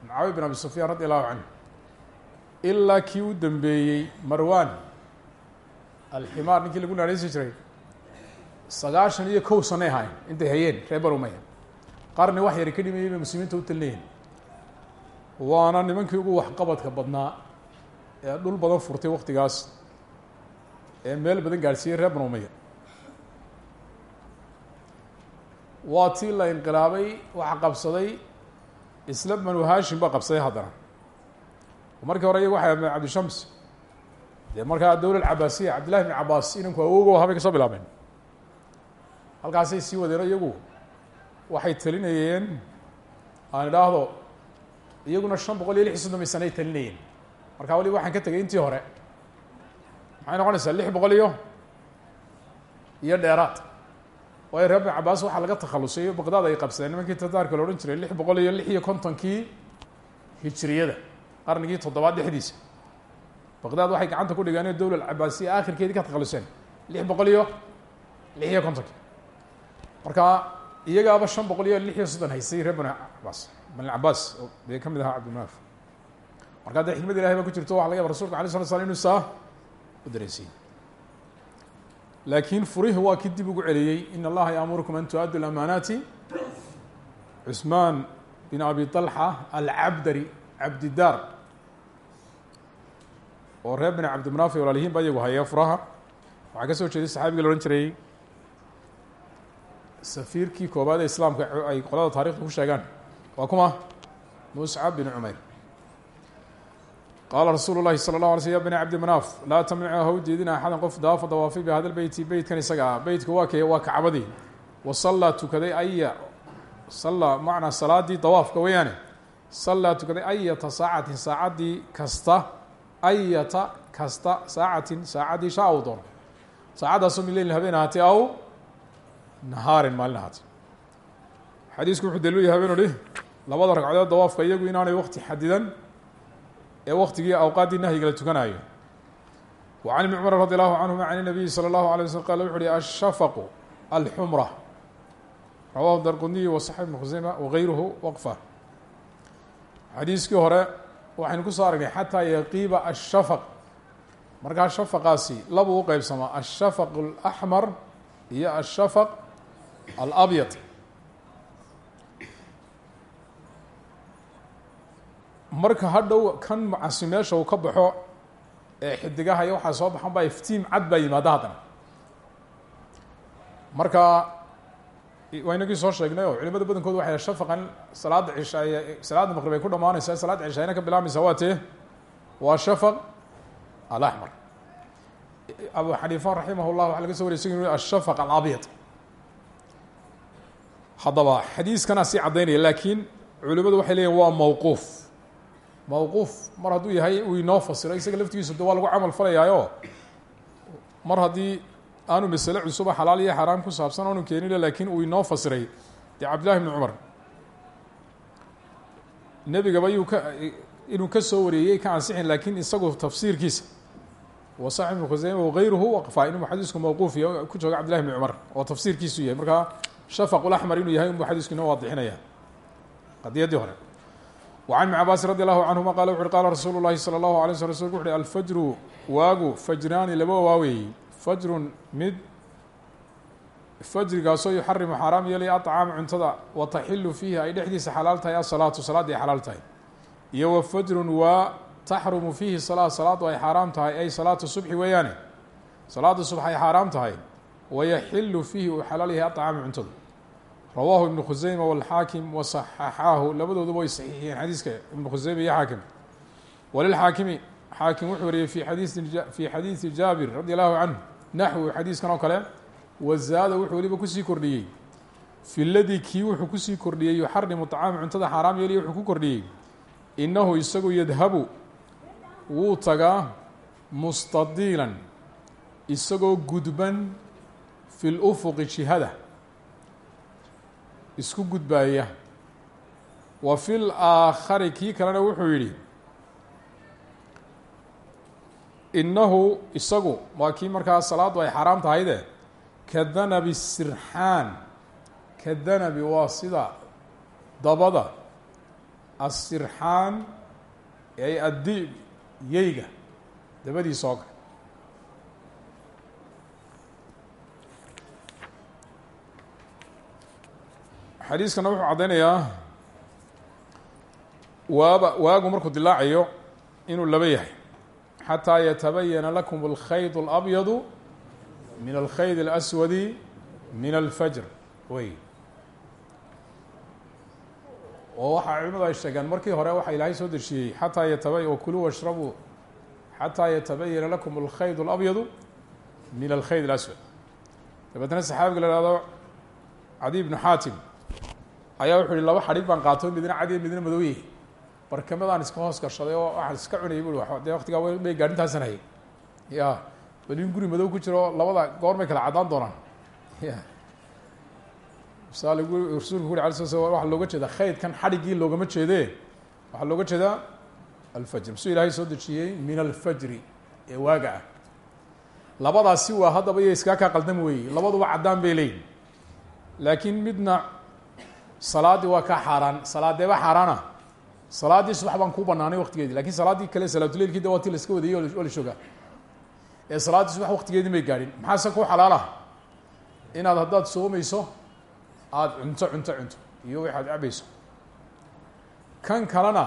mucaawiya bin abi sufyaan radi allahu canhu ilaa kii u dambeeyey marwan alximaar ninkii lagu naaneysi jiray sagaashan iyo kow sanay ahayn intay hayeen reer bani umaya qarni wax yari ka dhimayey bay muslimiinta u talinayeen waana nimankii ugu waxqabadka badnaa ee dhul badan furtay waktigaas ee meel badan gaadhsiiyey reer bani umaya waa tii la inqilaabay waxa qabsaday isla banu hashim baa qabsaday haddana. Markii hore iyagu waxay ameen cabdishams dee markaa dowla cabaasiya cabdillahi bn cabaas inanku awogo habay ka soo bilaabeen. Halkaasay sii wadeeno iyagu waxay talinayeen aan idhaahdo iyaguna shan boqol iyo lix iyo soddon sanay talinayeen markaa waliba waxaan ka tegay intii hore maxay noqonaysaa lix boqol iyo iyo dheeraad. Waayo reer bn cabaas waxaa laga takhalusay baqdaad ay qabsadeen nimankii tataarka la odhan jiray lix boqol iyo lix iyo kontonkii hijriyada qarnigii toddobaad dhexdiisa. Baqdaad waxay gacanta ku dhigeen dowla cabaasiya akhirkeedii ka takhaluseen. Lix boqol iyo lix iyo kontonkii. Marka iyagaaba shan boqol iyo lix iyo soddon haysay reer bani cabaas bani cabaas dee ka mid ahaa cabdilmanaf marka dee xikmad ilahay baa ku jirto waxa laga yaba rasulka alay slat slam inu saa u laakiin furihi waa kii dib ugu celiyey. In allaha yaamurukum an tu-addu lamaanaati cusmaan bin abi طalxa alcabdari cabdidaar oo reer bini cabdimanaafi walaalihiin baa iyagu haya furaha. Waxaa ka soo jeeday saxaabiga la odhan jiray safiirkii koobaad ee islaamka ay qolada taarikhda ku sheegaan. Waa kuma muscab bin cumayr qaala rasuulu lahi sala اlه ala sl ya bani cabdi manaaf laa tamnacu haw diidina axadan qof daafa dawaafi bi hada beyti beytkan isaga ah beytka waa kee waa kacbadii wasallaa tukaday aya sallaa macnaa salaadii dawaafka weeyaane sallaa tukaday ayata saacatin saacaddii kasta ayata kasta saacatin saacaddii shaa u doono saacaddaasoo min leylin habeen ahaatee aw nahaarin maalin ahaatee xadiisku wuxuu daliilu yahay habeen odhi labada ragcadood dawaafka iyagu inaanay waqti xadidan ee waktigii awqaaddii nahyiga la tukanayo wa can ibni cumar radi allahu canhuma can inabiyi salى اllahu alay slm qala wuxu uhi ashafaqu alxumra rawahu darquniy wasaxib ibn khuseyma wagayruhu waqfa. Xadiiskii hore waxaynu ku soo aragnay xataa yaqiiba ashafaq markaa shafaqaasi labuu u qeybsamaa ashafaq alaxmar iyo ashafaq alabyad. Marka hadhow kan macasi uu ka baxo ee xidigaha iyo waxaa soo baxan baa iftiim cad baa yimaada haddana. Marka waa inagii soo sheegnay oo culimada badankoodu waxay shafaqan salaada cishaay salaada maqrib ay ku dhamaanaysaa salaada cishayna ka bilaabmaysaa waa tee waa shafaq alaxmar abu xaniifa raximah llah waxa laga so wariyay isag ashafaq alabyad. Haddaba xadiiskana sii caddaynaya laakiin culimadu waxay leeyihiin waa mawquuf mawquuf mar hadduu yahay uu inoo fasiro isaga laftigiisu de waa lagu camal falayaayo. Mar haddii aanu masale cusuba xalaal iyo xaaraam ku saabsan aanu keenin lakiin uu inoo fasiray dee cabdillahi bni cumar. Nebigaba yuu ka inuu ka soo wareeyey ka ansixin laakiin isagu tafsiirkiisa. Wasax ibnu khuseyma wagayruhu waqfa inuu xadiisku mawquuf iyo ku jooga cabdillahi bni cumar oo tafsiirkiisu yahay. Markaa shafaq laxmar inuu yahay unbu xadiisku inoo waadixinaya qadiyaddii hore وعن بن عabاس رضي الله عنهma qال وxu uhi qala rasuul الlahi slى الlaه عليه وsل rsulku wuxu uhi alfajru waagu fajraani laba waaweeyey fajrun mid fajrigaasoo yuxarimu xaaraam yeelaya aطcaama cuntada wataxilu fiihi ay dhexdiisa xalaal tahay asalaatu salaadii ay xalaal tahay iyo wa fajrun waa taxrumu fiihi salaa salaadu ay xaaraam tahay ay salaatu subxi weeyaane salaada subx ay xaaraam tahay wayaxilu fiihi uu xalaal yahay aطcaama cuntadu rawaahu ibnu khuseyma wاlxaakim wasaxaxaahu labadooduba way saxiixiyeen xadiiska ibnu khuseyma iyo xaakim walilxaakimi xaakim wuxuu wariyey fi xadiisi fi xadiisi jaabir radi allahu canhu naxwu xadiiskan oo kale wazaada wuxuu weliba ku sii kordhiyey. Fi ladii kii wuxuu ku sii kordhiyey yuxarimu طacaama cuntada xaaraam yeeliya wuxuu ku kordhiyey. Inahu isagu yadhabu wuu tagaa mustadiilan isagoo gudban fi lufuqi jihada isku gudbaaya. Wa fi laakhari kii kalena wuxuu yidhi inahu isagu waa kii markaa salaaddu ay xaaraam tahayde ka danabi sirxaan. Ka danabi waa sida dabada asirxaan ay addiib yeyga dabadiisa oo xadiiskana wuxuu caddaynayaa waaba waagu markuu dilaacayo inuu laba yahay xataa yatabayana lakum alkhayd اlabyadu min alkhayd اlaswadi min alfajr wey oo waxaa culimadu ay sheegeen markii hore waxaa ilaahay soo dejiyey xataa yatabay wakuluu washrabuu xataa yatabayana lakum alkhayd اlabyadu min alkhayd اlaswad dabeetna saxaabiga la hahdo cadi bnu xaatim ayaa wuxu uhi laba xadhig baan qaato midna cadiya midna madowye barkamadaan iska hoos gashaday oo waxaan iska cunayay bui dee waktigaa bay gaadhintaasan hayay ya bal in guri madow ku jiro labada goor may kala caddaan doonaan. Ya misaalgu rasuulku uri ala sl sl waxaa looga jeedaa khaydkan xadhiggii loogama jeedee. Waxaa looga jeedaa alfajr. Masuu ilaahay soo dejiyey? Min alfajri ee waaga. Ah labadaasi waa haddaba iyo iskaa kaa qaldam weeye labaduba caddaan bay leeyihiin laakiin midna salaaddii waa kaa xaaraan. Salaadeeba xaaraana? Salaaddii subax baan kuu banaanay waktigeedi laakiin salaaddii kale salaatuleilkii de waa ti laska wadayey oo la shogaa. Ee salaaddii subax waktigeedii may gaadhin. Maxaase ku xalaala inaad haddaad soomayso aada cunto cunto cunto. Iyo wixi aad cabayso kan kalena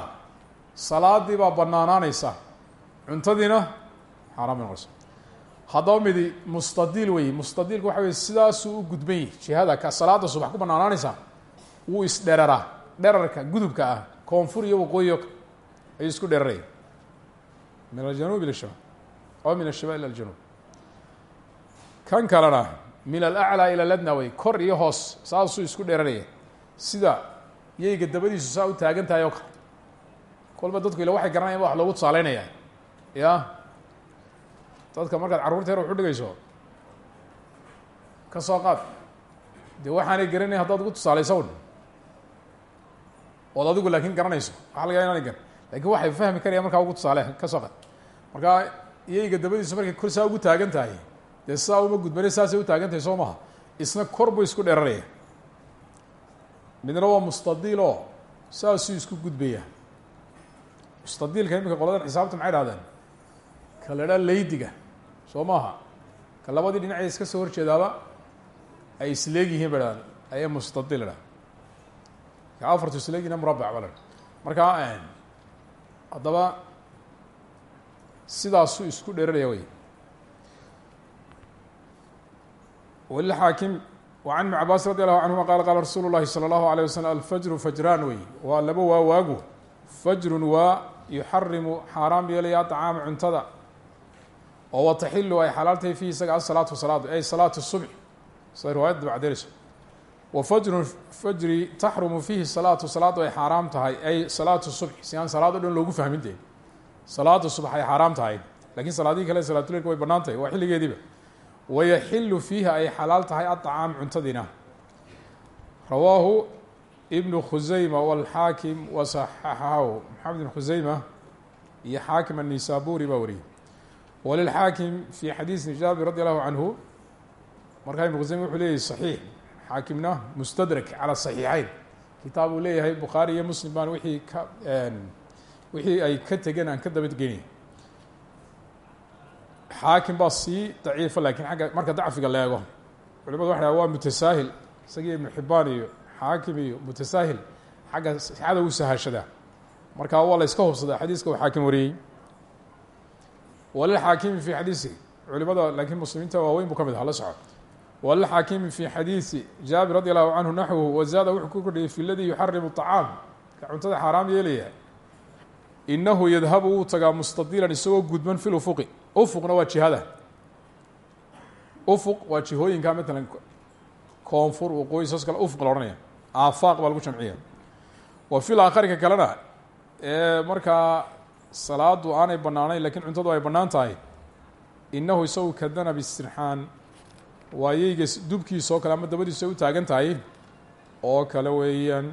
salaaddii baa banaanaanaysa cuntadiina xaaraan bay noqonaysa haddaba midi mustadiil wey. Mustadiilku waxa wey sidaasuu u gudban yahi jihada ka salaada subax ku banaanaanaysa wuu isdhereraa dherarka gudubka ah koonfur iyo waqooyi ayuu isku dheraraya min aljanuub ila shamal oo min ashimaal ila aljanuub. Kan kalena min alaclaa ila ladna wey kor iyo hoos saasuu isku dheraraya sida yeyga dabadiisu saa u taagan tahay oo kale kolba dadku ila waxay garanayan wax loogu tusaaleynaya. Ya? Dadka markaad carruurta yar wax u dhigayso ka soo qaad. Dee waxaanay garanayn haddaad ugu tusaalayso un ood adigu laakin garanayso. Waxa laga inaanay garan laakiin waxay fahmi karaya markaa ugu tusaale ka soo qaad. Markaa iyayga dabadiisu markay kor saa ugu taagan tahay dee sidaa uma gudbane saasay u taagan tahay soo maha isna kor isku dheraraya midna waa mustadiil oo saasuu isku gudbaya mustadiilka imika qoladan xisaabta maxay dhahdeen ka la dhaa laydiga soo maaha ka labadii dhinacay iska soo horjeedaaba ay isleegyihiin ba dhahdeen ayaa afartu isleegyihin murabac ba la dha markaa haddaba sidaasuu isku dheraraya wey walilxaakim wa can ibni cabaas radi allahu canhuma qaala qaala rasuulu llahi salى allahu alيه waslm alfajru fajraan wey waa laba waa waagu fajrun waa yuxarimu xaaraam yeelaya aطcaama cuntada oo wataxilu ay xalaal tahay fiihi isaga asalaatu salaadu ay salaatu subx sida riwaayadda bacdeereyso wa fajrun fajri taxrumu fiihi salaatu salaadu ay xaaraam tahay ay salaatu subx si aan salaad o dhan loogu fahmin dee. Salaada subax ay xaaraam tahay. Lakin salaadihii kale salaatuleilka way bannaan tahay waa xilligeediiba. Wayaxilu fiiha ay xalaal tahay aطcaam cuntadiina rawaahu ibnu khuseyma wاlxaakim wasaxaxahu maxamed ibn khuseyma iyo xaakim annisaburi baa wariyey. Walilxaakim fi xadiisi jaabir radi allahu canhu markaa ibn khuseyma wuxuu leeyahay saxiix xaakimna mustadrak cala saxiixeyn kitaab uu leeyahay bukhaari iyo muslim baan wixii ka wixii ay ka tegeen aan ka dabadgeni xaakim baa sii daciifa laakiin agga marka dacfiga la eego culimadu waxa waa mutasaahil. Isagii ibnu xibaan iyo xaakim iyo mutasaahil xagga sixada u sahashadaa marka waa la iska hubsadaa xadiiska uu xaakim wariyey. Walilxaakimi fi xadiisi culimada laakiin muslimiinta waaweyn buu ka mid aha la soco walilxaakimi fi xadiisi jaabir radi allahu canhu naxwuhu wazaada wuxuu ku kordhiyey fi ladii yuxarimu طacaam ka cuntada xaaraam yeelaya inahu yadhabu wuu tagaa mustadilan isagoo gudban fi lufuqi ufuqna waa jihada ufuq waa jihooyinka matalan koonfur waqooyi saas kale ufuq la odhanaya aafaaq baa wa fil aakarika kalena ee markaa salaadu aanay banaanayn lakiin cuntadu ay bannaan tahay inahu isagu kadana bistirxaan waa yeyga dubkiisa oo kale ama dabadiisa ay u taagan tahay oo kale weeyaan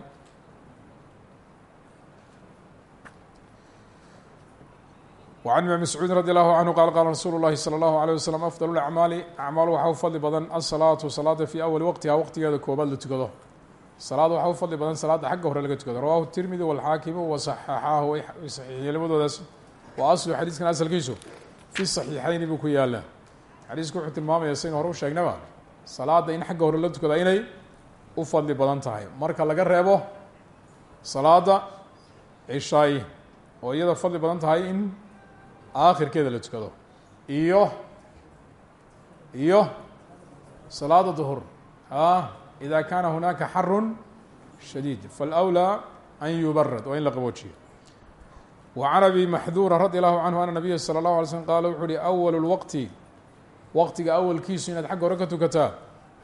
وعن بن مسعوud رضي الله عنه qال qال رsuuل الlahi صلى الله عليه وسلم أفضل الأعmاali أعmaal waxaa u fadli badan الصلاaةu salaada fي أwli wqtiha waqtigeeda koobaad la tukado salaad waxaa u fadli badan salaada xagga hore laga tukado rawahu التirmidي والxaakimu وصaxaxaahu way saxiixiyey labadoodaas wa aslu xadiiskan asalkiisu fi صaxiixayni buu ku yaala xadiisku wuxuu tilmaamaya saynu hore u sheegnaba salaada in xagga hore la tukada inay u fadli badan tahay marka laga reebo salaada cishaay oo iyada fadli badan tahay in aakhirkeeda la tukado iyo iyo salaada duhur a ida kaana hunaaka xarun shadiid faاlأwlى an yubarad waa in la qaboojiyo wa can abi maxduura radi allahu canhu ana nabiya salى اllahu alay slm qaala wuxuu uhi awal اlwaqti waqtiga awalkiisu inaad xagga hore ka tukataa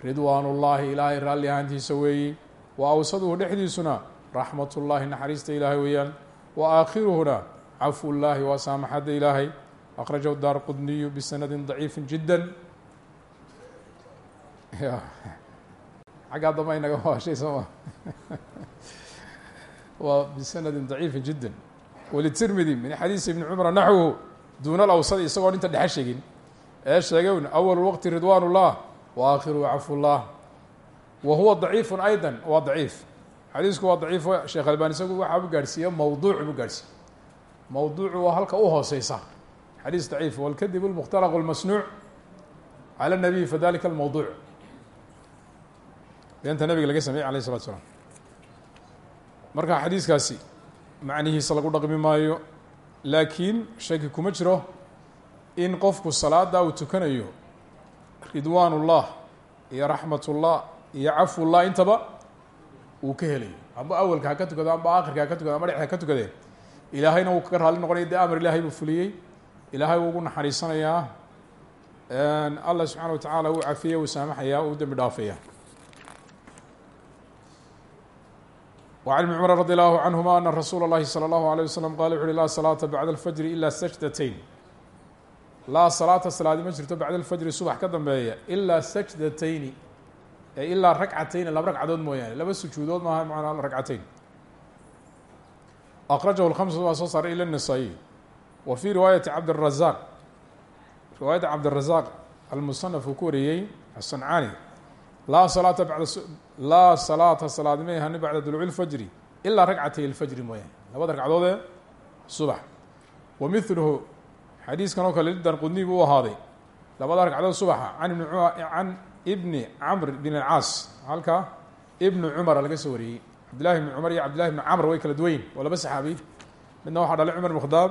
ridwaan ullaahi ilaahay raalli ahaantiisa weeyi. Wa awsaduhu dhexdiisuna raxmat ullaahi naxariista ilaahay weeyaan. Wa aakhiruhuna cafu llaahi waa saamaxadda ilaahay. Akhrajahu daar qudniyu bisanadin daciifi jidda xaggaa damba inaga waashay sooma waa bisanadin daciifi jidda walitirmidi min xadiisi ibni cumra naxwuhu duuna alawsadi isagoo inta dhexe sheegin ee sheegay un awal waqti ridwaan ullah wa aakhiruhu cafu llah wa huwa daciifun ayda waa daciif xadiisku waa daciif sheekh albani isagu waxaa u gaadhsiiye mawduuc buu gaadhsiiye mawduucu waa halka u hooseysa xadiis daciif wاlkadib اlmukhtalaq اlmasnuuc calى الnabiy fadalika اlmawduuc beenta nabiga laga sameyey alayh الsalatu slaam marka xadiiskaasi macnihiisa lagu dhaqmi maayo laakiin shaki kuma jiro in qofku salaada uu tukanayo ridwaan ullah iyo raxmat ullah iyo cafu llah intaba uu ka helayo amba awalka ha ka tukado amba aakhirka ha ka tukado amba dhex ha ka tukadee ilaahayna wuu kaga raali noqonaya dee amar ilaahay buu fuliyey ilaahay wuu ugu naxariisanayaa allah subxaana wa tacaala wuu cafiyey wuu saamaxayaa uu dembi dhaafaya وعن بن cمر رضي الله عنهma أن رsuuل الlahi صلى الله عليه وسلم qال وxu uhi laa صلاaةa baعd الفجر إlا سجدتين لا salaata salaadi ma jirto bacda الفجر subax ka dambeeya ilaa sajdatayni ilaa ragcatayni laba ragcadood mooyaane laba sujuudood maaha manaa ragcatayn akrajahu lkhamsatu waa soo saaray ila nisaayi wa fii riwaayati cabdirazaq riwaayadda cabdirazaq almusanaf uu ku wariyey asancaani laa salaata bada laa salaata salaadi may hani bacda duluuci lfajri ilaa ragcatay lfajri mooyaane labada xadiiskan oo kale lidan qudni buu u ahaaday. Labada ragcadood subaxa an ibni ibni camr bin alcaas. Halka ibnu cumara laga soo wariyey. Cabdillahi bni cumar iyo cabdillahi bni camr way kala duwayin waa laba saxaabi. Midna waxaa dhalay cumar bn khadaab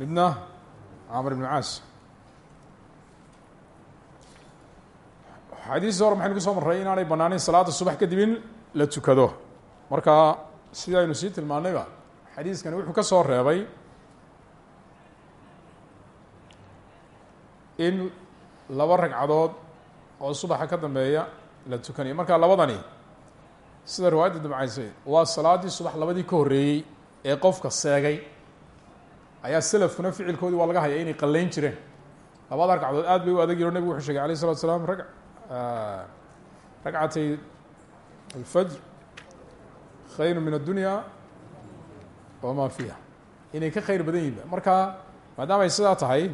midna camr ibn caas. Xadiis hore maxaynu ku soo marray? Inaanay bannaaneyn salaada subax kadib in la tukado. Marka sida aynu sii tilmaanayba xadiiskani wuxuu ka soo reebay in laba ragcadood oo subaxa ka dambeeya la tukanayo marka labadani sida riwaayadda damcaysay waa salaadii subax labadii ka horreeyey ee qofka seegay. Ayaa selafkuna ficilkoodii waa laga haya inay qallayn jireen. Labada ragcadood aad bay u adag yiro nebigu wuxuu shegay alayh الsalatu slaam rag ragcatay alfajr khayru min addunya wama fiiha. Inay ka khayr badan yihiin marka maadaama ay sidaa tahay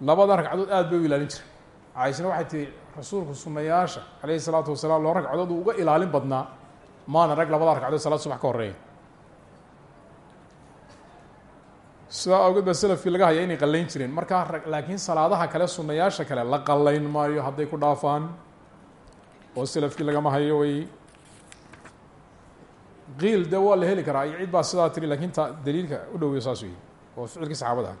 labada ragcadood aad bay ilaalin jiray caaishana waxay tihi rasuulku sunayaasha alayhi الsalaatu wasalaam laba ragcadood uu uga ilaalin badnaa maana rag labada ragcadood salaad subax ka horreeya sidaa awgeed baa selafkii laga haya inay qallayn jireen. Markaa laakiin salaadaha kale sunayaasha kale la qallayn maayo hadday ku dhaafaan oo selafkii lagama hayo way. Qiil de waa la heli karaa iyo cid sidaa tiri laakiin ta daliilka u dhoweyo saas wey oo ficilkii saxaabada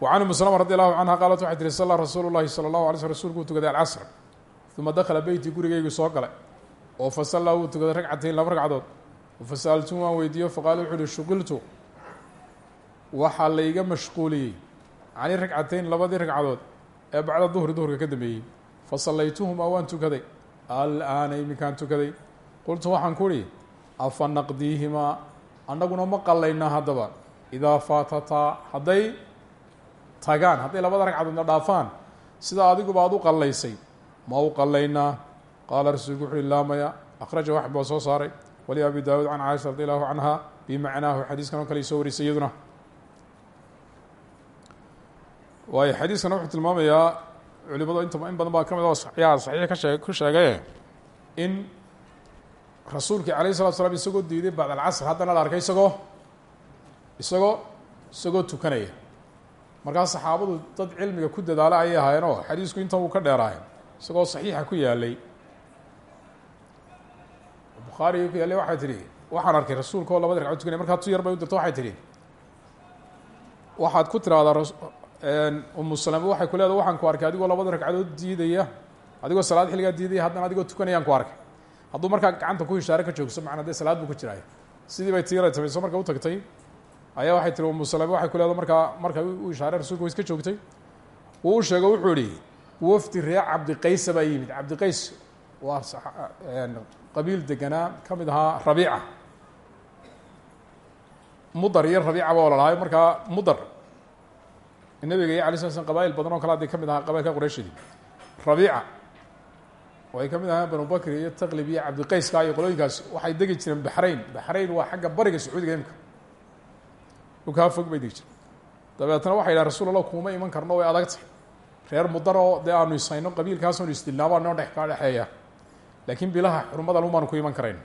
وعن umu سلمة رadي الlahu canha qaalat waxay tihi sala rasuulu الlahi salى الlahu alay sl rsulku uu tukaday alcasr uma dakla beyti gurigaygu soo galay oo fasallaa wuu tukaday ragcatayn laba ragcadood fasa'altu waan weydiiyo faqaala wuxu uhi shuqiltu waxaa layga mashquuliyey cani ragcatayn labadii ragcadood ee bacda duhri duhurka ka dambeeyey fasallaytuhumaa waan tukaday alaana iminkaan tukaday qultu waxaan ku uhi afa naqdiihimaa annaguna ma qallaynaa haddaba idaa faatataa hadday tagaan. Hadday labada ragcadoodna dhaafaan sida adiguba ad u qallaysay. Ma u qallaynaa? Qaala rasuulku wuxu uhi laamaya akhraja wax baa soo saaray. Wali abi daawuud can caaisha radi allahu canha bimacnaahu xadiiskan oo kale soo warisay iyaduna waayo xadiiskana wuxuu tilmaamayaa culimadu inta in badan baa ka mid oo yaa saxiix ka shee ku sheegaye in rasuulkii alayh salatu slam isagoo diiday bacd alcasr. Haddana la arkay isagoo isagoo isagoo tukanaya markaa saxaabadu dad cilmiga ku dadaala ayay ahaayeen oo xadiisku intan wuu ka dheeraaye isagoo saxiixa ku yaalay bukhaari ku yaallay waxay tidhi waxaan arkay rasuulka oo labadi ragcod tukanaya markaa tu yar bay u dirto waxay tidhi. Waxaad ku tiraahdaa umu salame waxay ku leedahay waxaan ku arkay adigoo labada ragcadood diidaya adigoo salaad xilligaa diidaya haddana adigoo tukanayaan ku arkay. Hadduu markaa gacanta ku hishaare ka joogso dee salaad buu ku jiraay sidii bay tiira tabayso marka u tagtay ayaa waxay tiri umu salame waxay ku leedahay markaa marka u ishaaray rasulka iska joogtay wuu u sheego wuxuu ihi wafdi ree cabdiqaysa baa yimid. Cabdiqays waa qabiil deganaa ka mid ahaa rabiica. Mudar iyo rabiica baa lalaayo markaa mudar nabiga iyo alay sla slam qabail badan oo kale hadday ka mid ahaa qabailka qurayshidi. Rabiica oo ay ka mid ahaan banu bakri iyo taqlib iyo cabdiqayska iyo qolooyinkaas waxay degi jireen baxrayn baxrayn waa xagga bariga sacuudiga imika dhulkaa fog bay degi jireen dabeetna waxay yidhaha rasul allah kuuma iman karno way adag tahay. Reer mudar oo dee aanu ishayno qabiilkaasonu isdilnaabaa noo dhex kaa dhexeeya. Laakiin bilaha xurumada lumaanu ku iman karayn.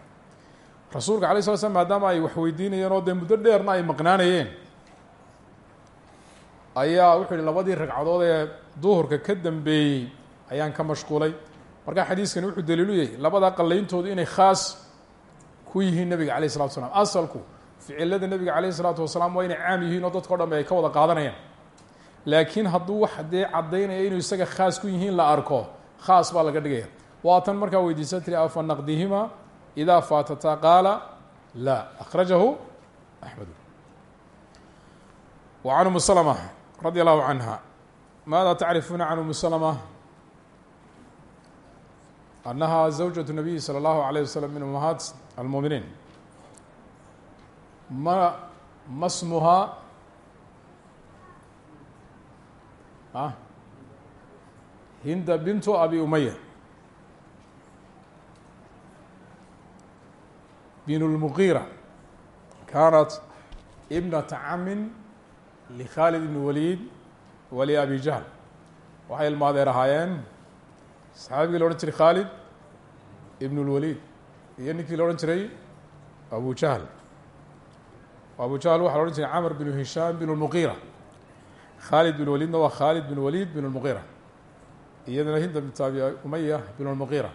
Rasuulka alay sala slam maadaama ay wax weydiinayeen oo dee muddo dheerna ay maqnaanayeen ayaa wuxuu yihi labadii ragcadood ee duhurka ka dambeeyey ayaan ka mashquulay. Markaa xadiiskani wuxuu daliilu yahay labadaa qallayntoodu inay khaas ku yihiin nebiga alayh isalatu wasalaam. Asalku ficilada nebiga calayh isalaatu wasalaam waa inay caam yihiin oo dadka o dhan ba ay ka wada qaadanayaan. Laakiin haduu wax dee caddaynaya inuu isaga khaas ku yihiin la arko khaas baa laga dhigaya. Waatan markaa weydiisan tiri afa naqdihima idaa faatataa qaala laa akhrajahu axmed wa can umu salama radia allahu canha. Maada tacrifuuna can umu salama? Annaha zawjatu nabiyi salى اllahu alayh waslm min ma ma smuhaa ah hinda bintu abi umaya bin اlmuqira kaanat ibnata camin likhalid ibn walid wali abi jahl. Waxay ilmaadeer ahaayeen saxaabigii la odhan jiray khaalid ibn اlwalid iyo ninkii la odhan jiray abu jahl abu jahl waxa odhan jiray camr binu hishaam binu muqira khaalid bin waliidna waa khaalid bin waliid binu muqira iyadana hinda bint abi umaya binu muqira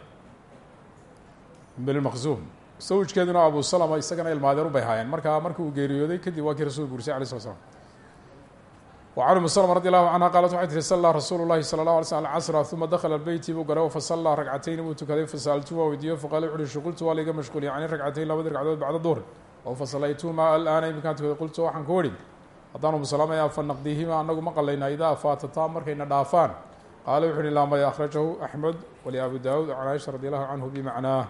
bilmaqzuum sawjkeeduna abu salama isagana ilmaadeer ubay haayeen markaa marka uu geeriyooday kadib waa kii rasulku guursay alay slat slam wa can umu slma radi allahu canha qaalat waxay tihi sallaa rasuulu llahi sala allah alay sl alcasra uma dakhala beyti buu galay fasallaa ragcatayni buu tukaday fasaltu waa weydiiyo faqaala wuxuuhi shuqultu waa layga mashquuliyay cani ragcatayn labadii ragcadood bacda duhri fasalaytuma alaana iminkaan tukaday qultu waxaan ku warhi haddaanu muslamaya fanaqdihima anagu ma qalayna idaa faatataa markayna dhaafaan. Qaala wuxu uhi laa maya akhrajahu axmed waliabu daawuud can caaisha radi allahu canhu bimacnaah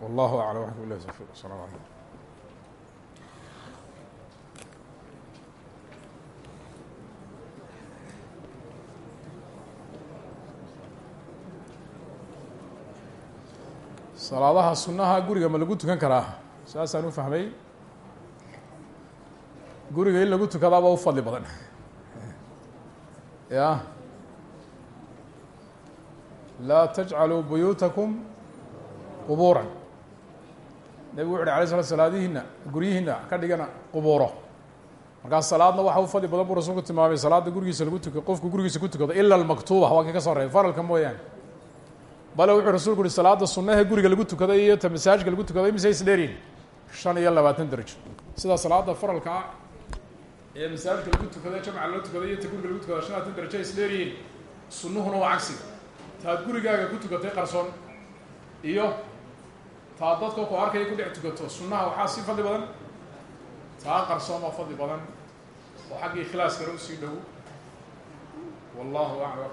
wallahu aclam wa salaadaha sunaha guriga ma lagu tukan karaa? Saasaan u fahmay. Guriga in lagu tukadaaba u fadli badan. Ya. Laa tajcaluu buyuutakum qubuuran. Nebigu wuxu uhi alay sla salaadihiina guryihiina ka dhigana qubuuro. Markaa salaadna waxa u fadli badan buu rasulku tilmaamay salaada gurigiisa lagu tuka qofku gurigiisa ku tukado ila almaktuuba waa kii ka soo reebay. Faralka mooyaane bale wuxuu rasulku uhi salaada sunahe guriga lagu tukaday iyo ta masaajka lagu tukaday mise isdheeryin shan iyo labaatan darajo. Sida salaada faralka ah ee masaajidka lagu tukada jamca loo tukada iyo ta guriga lagu tukada shan laatan darajo isleeriyiin sunnuhuna waa cagsiga taad gurigaaga ku tukatay qarsoon iyo taa dadka ku arkaya ku dhex tukato sunnaha waxaa sii fadli badan. Taa qarsoon oo fadli badan. Oo xaggii khilaaskana u sii dhow. Wallahu aclam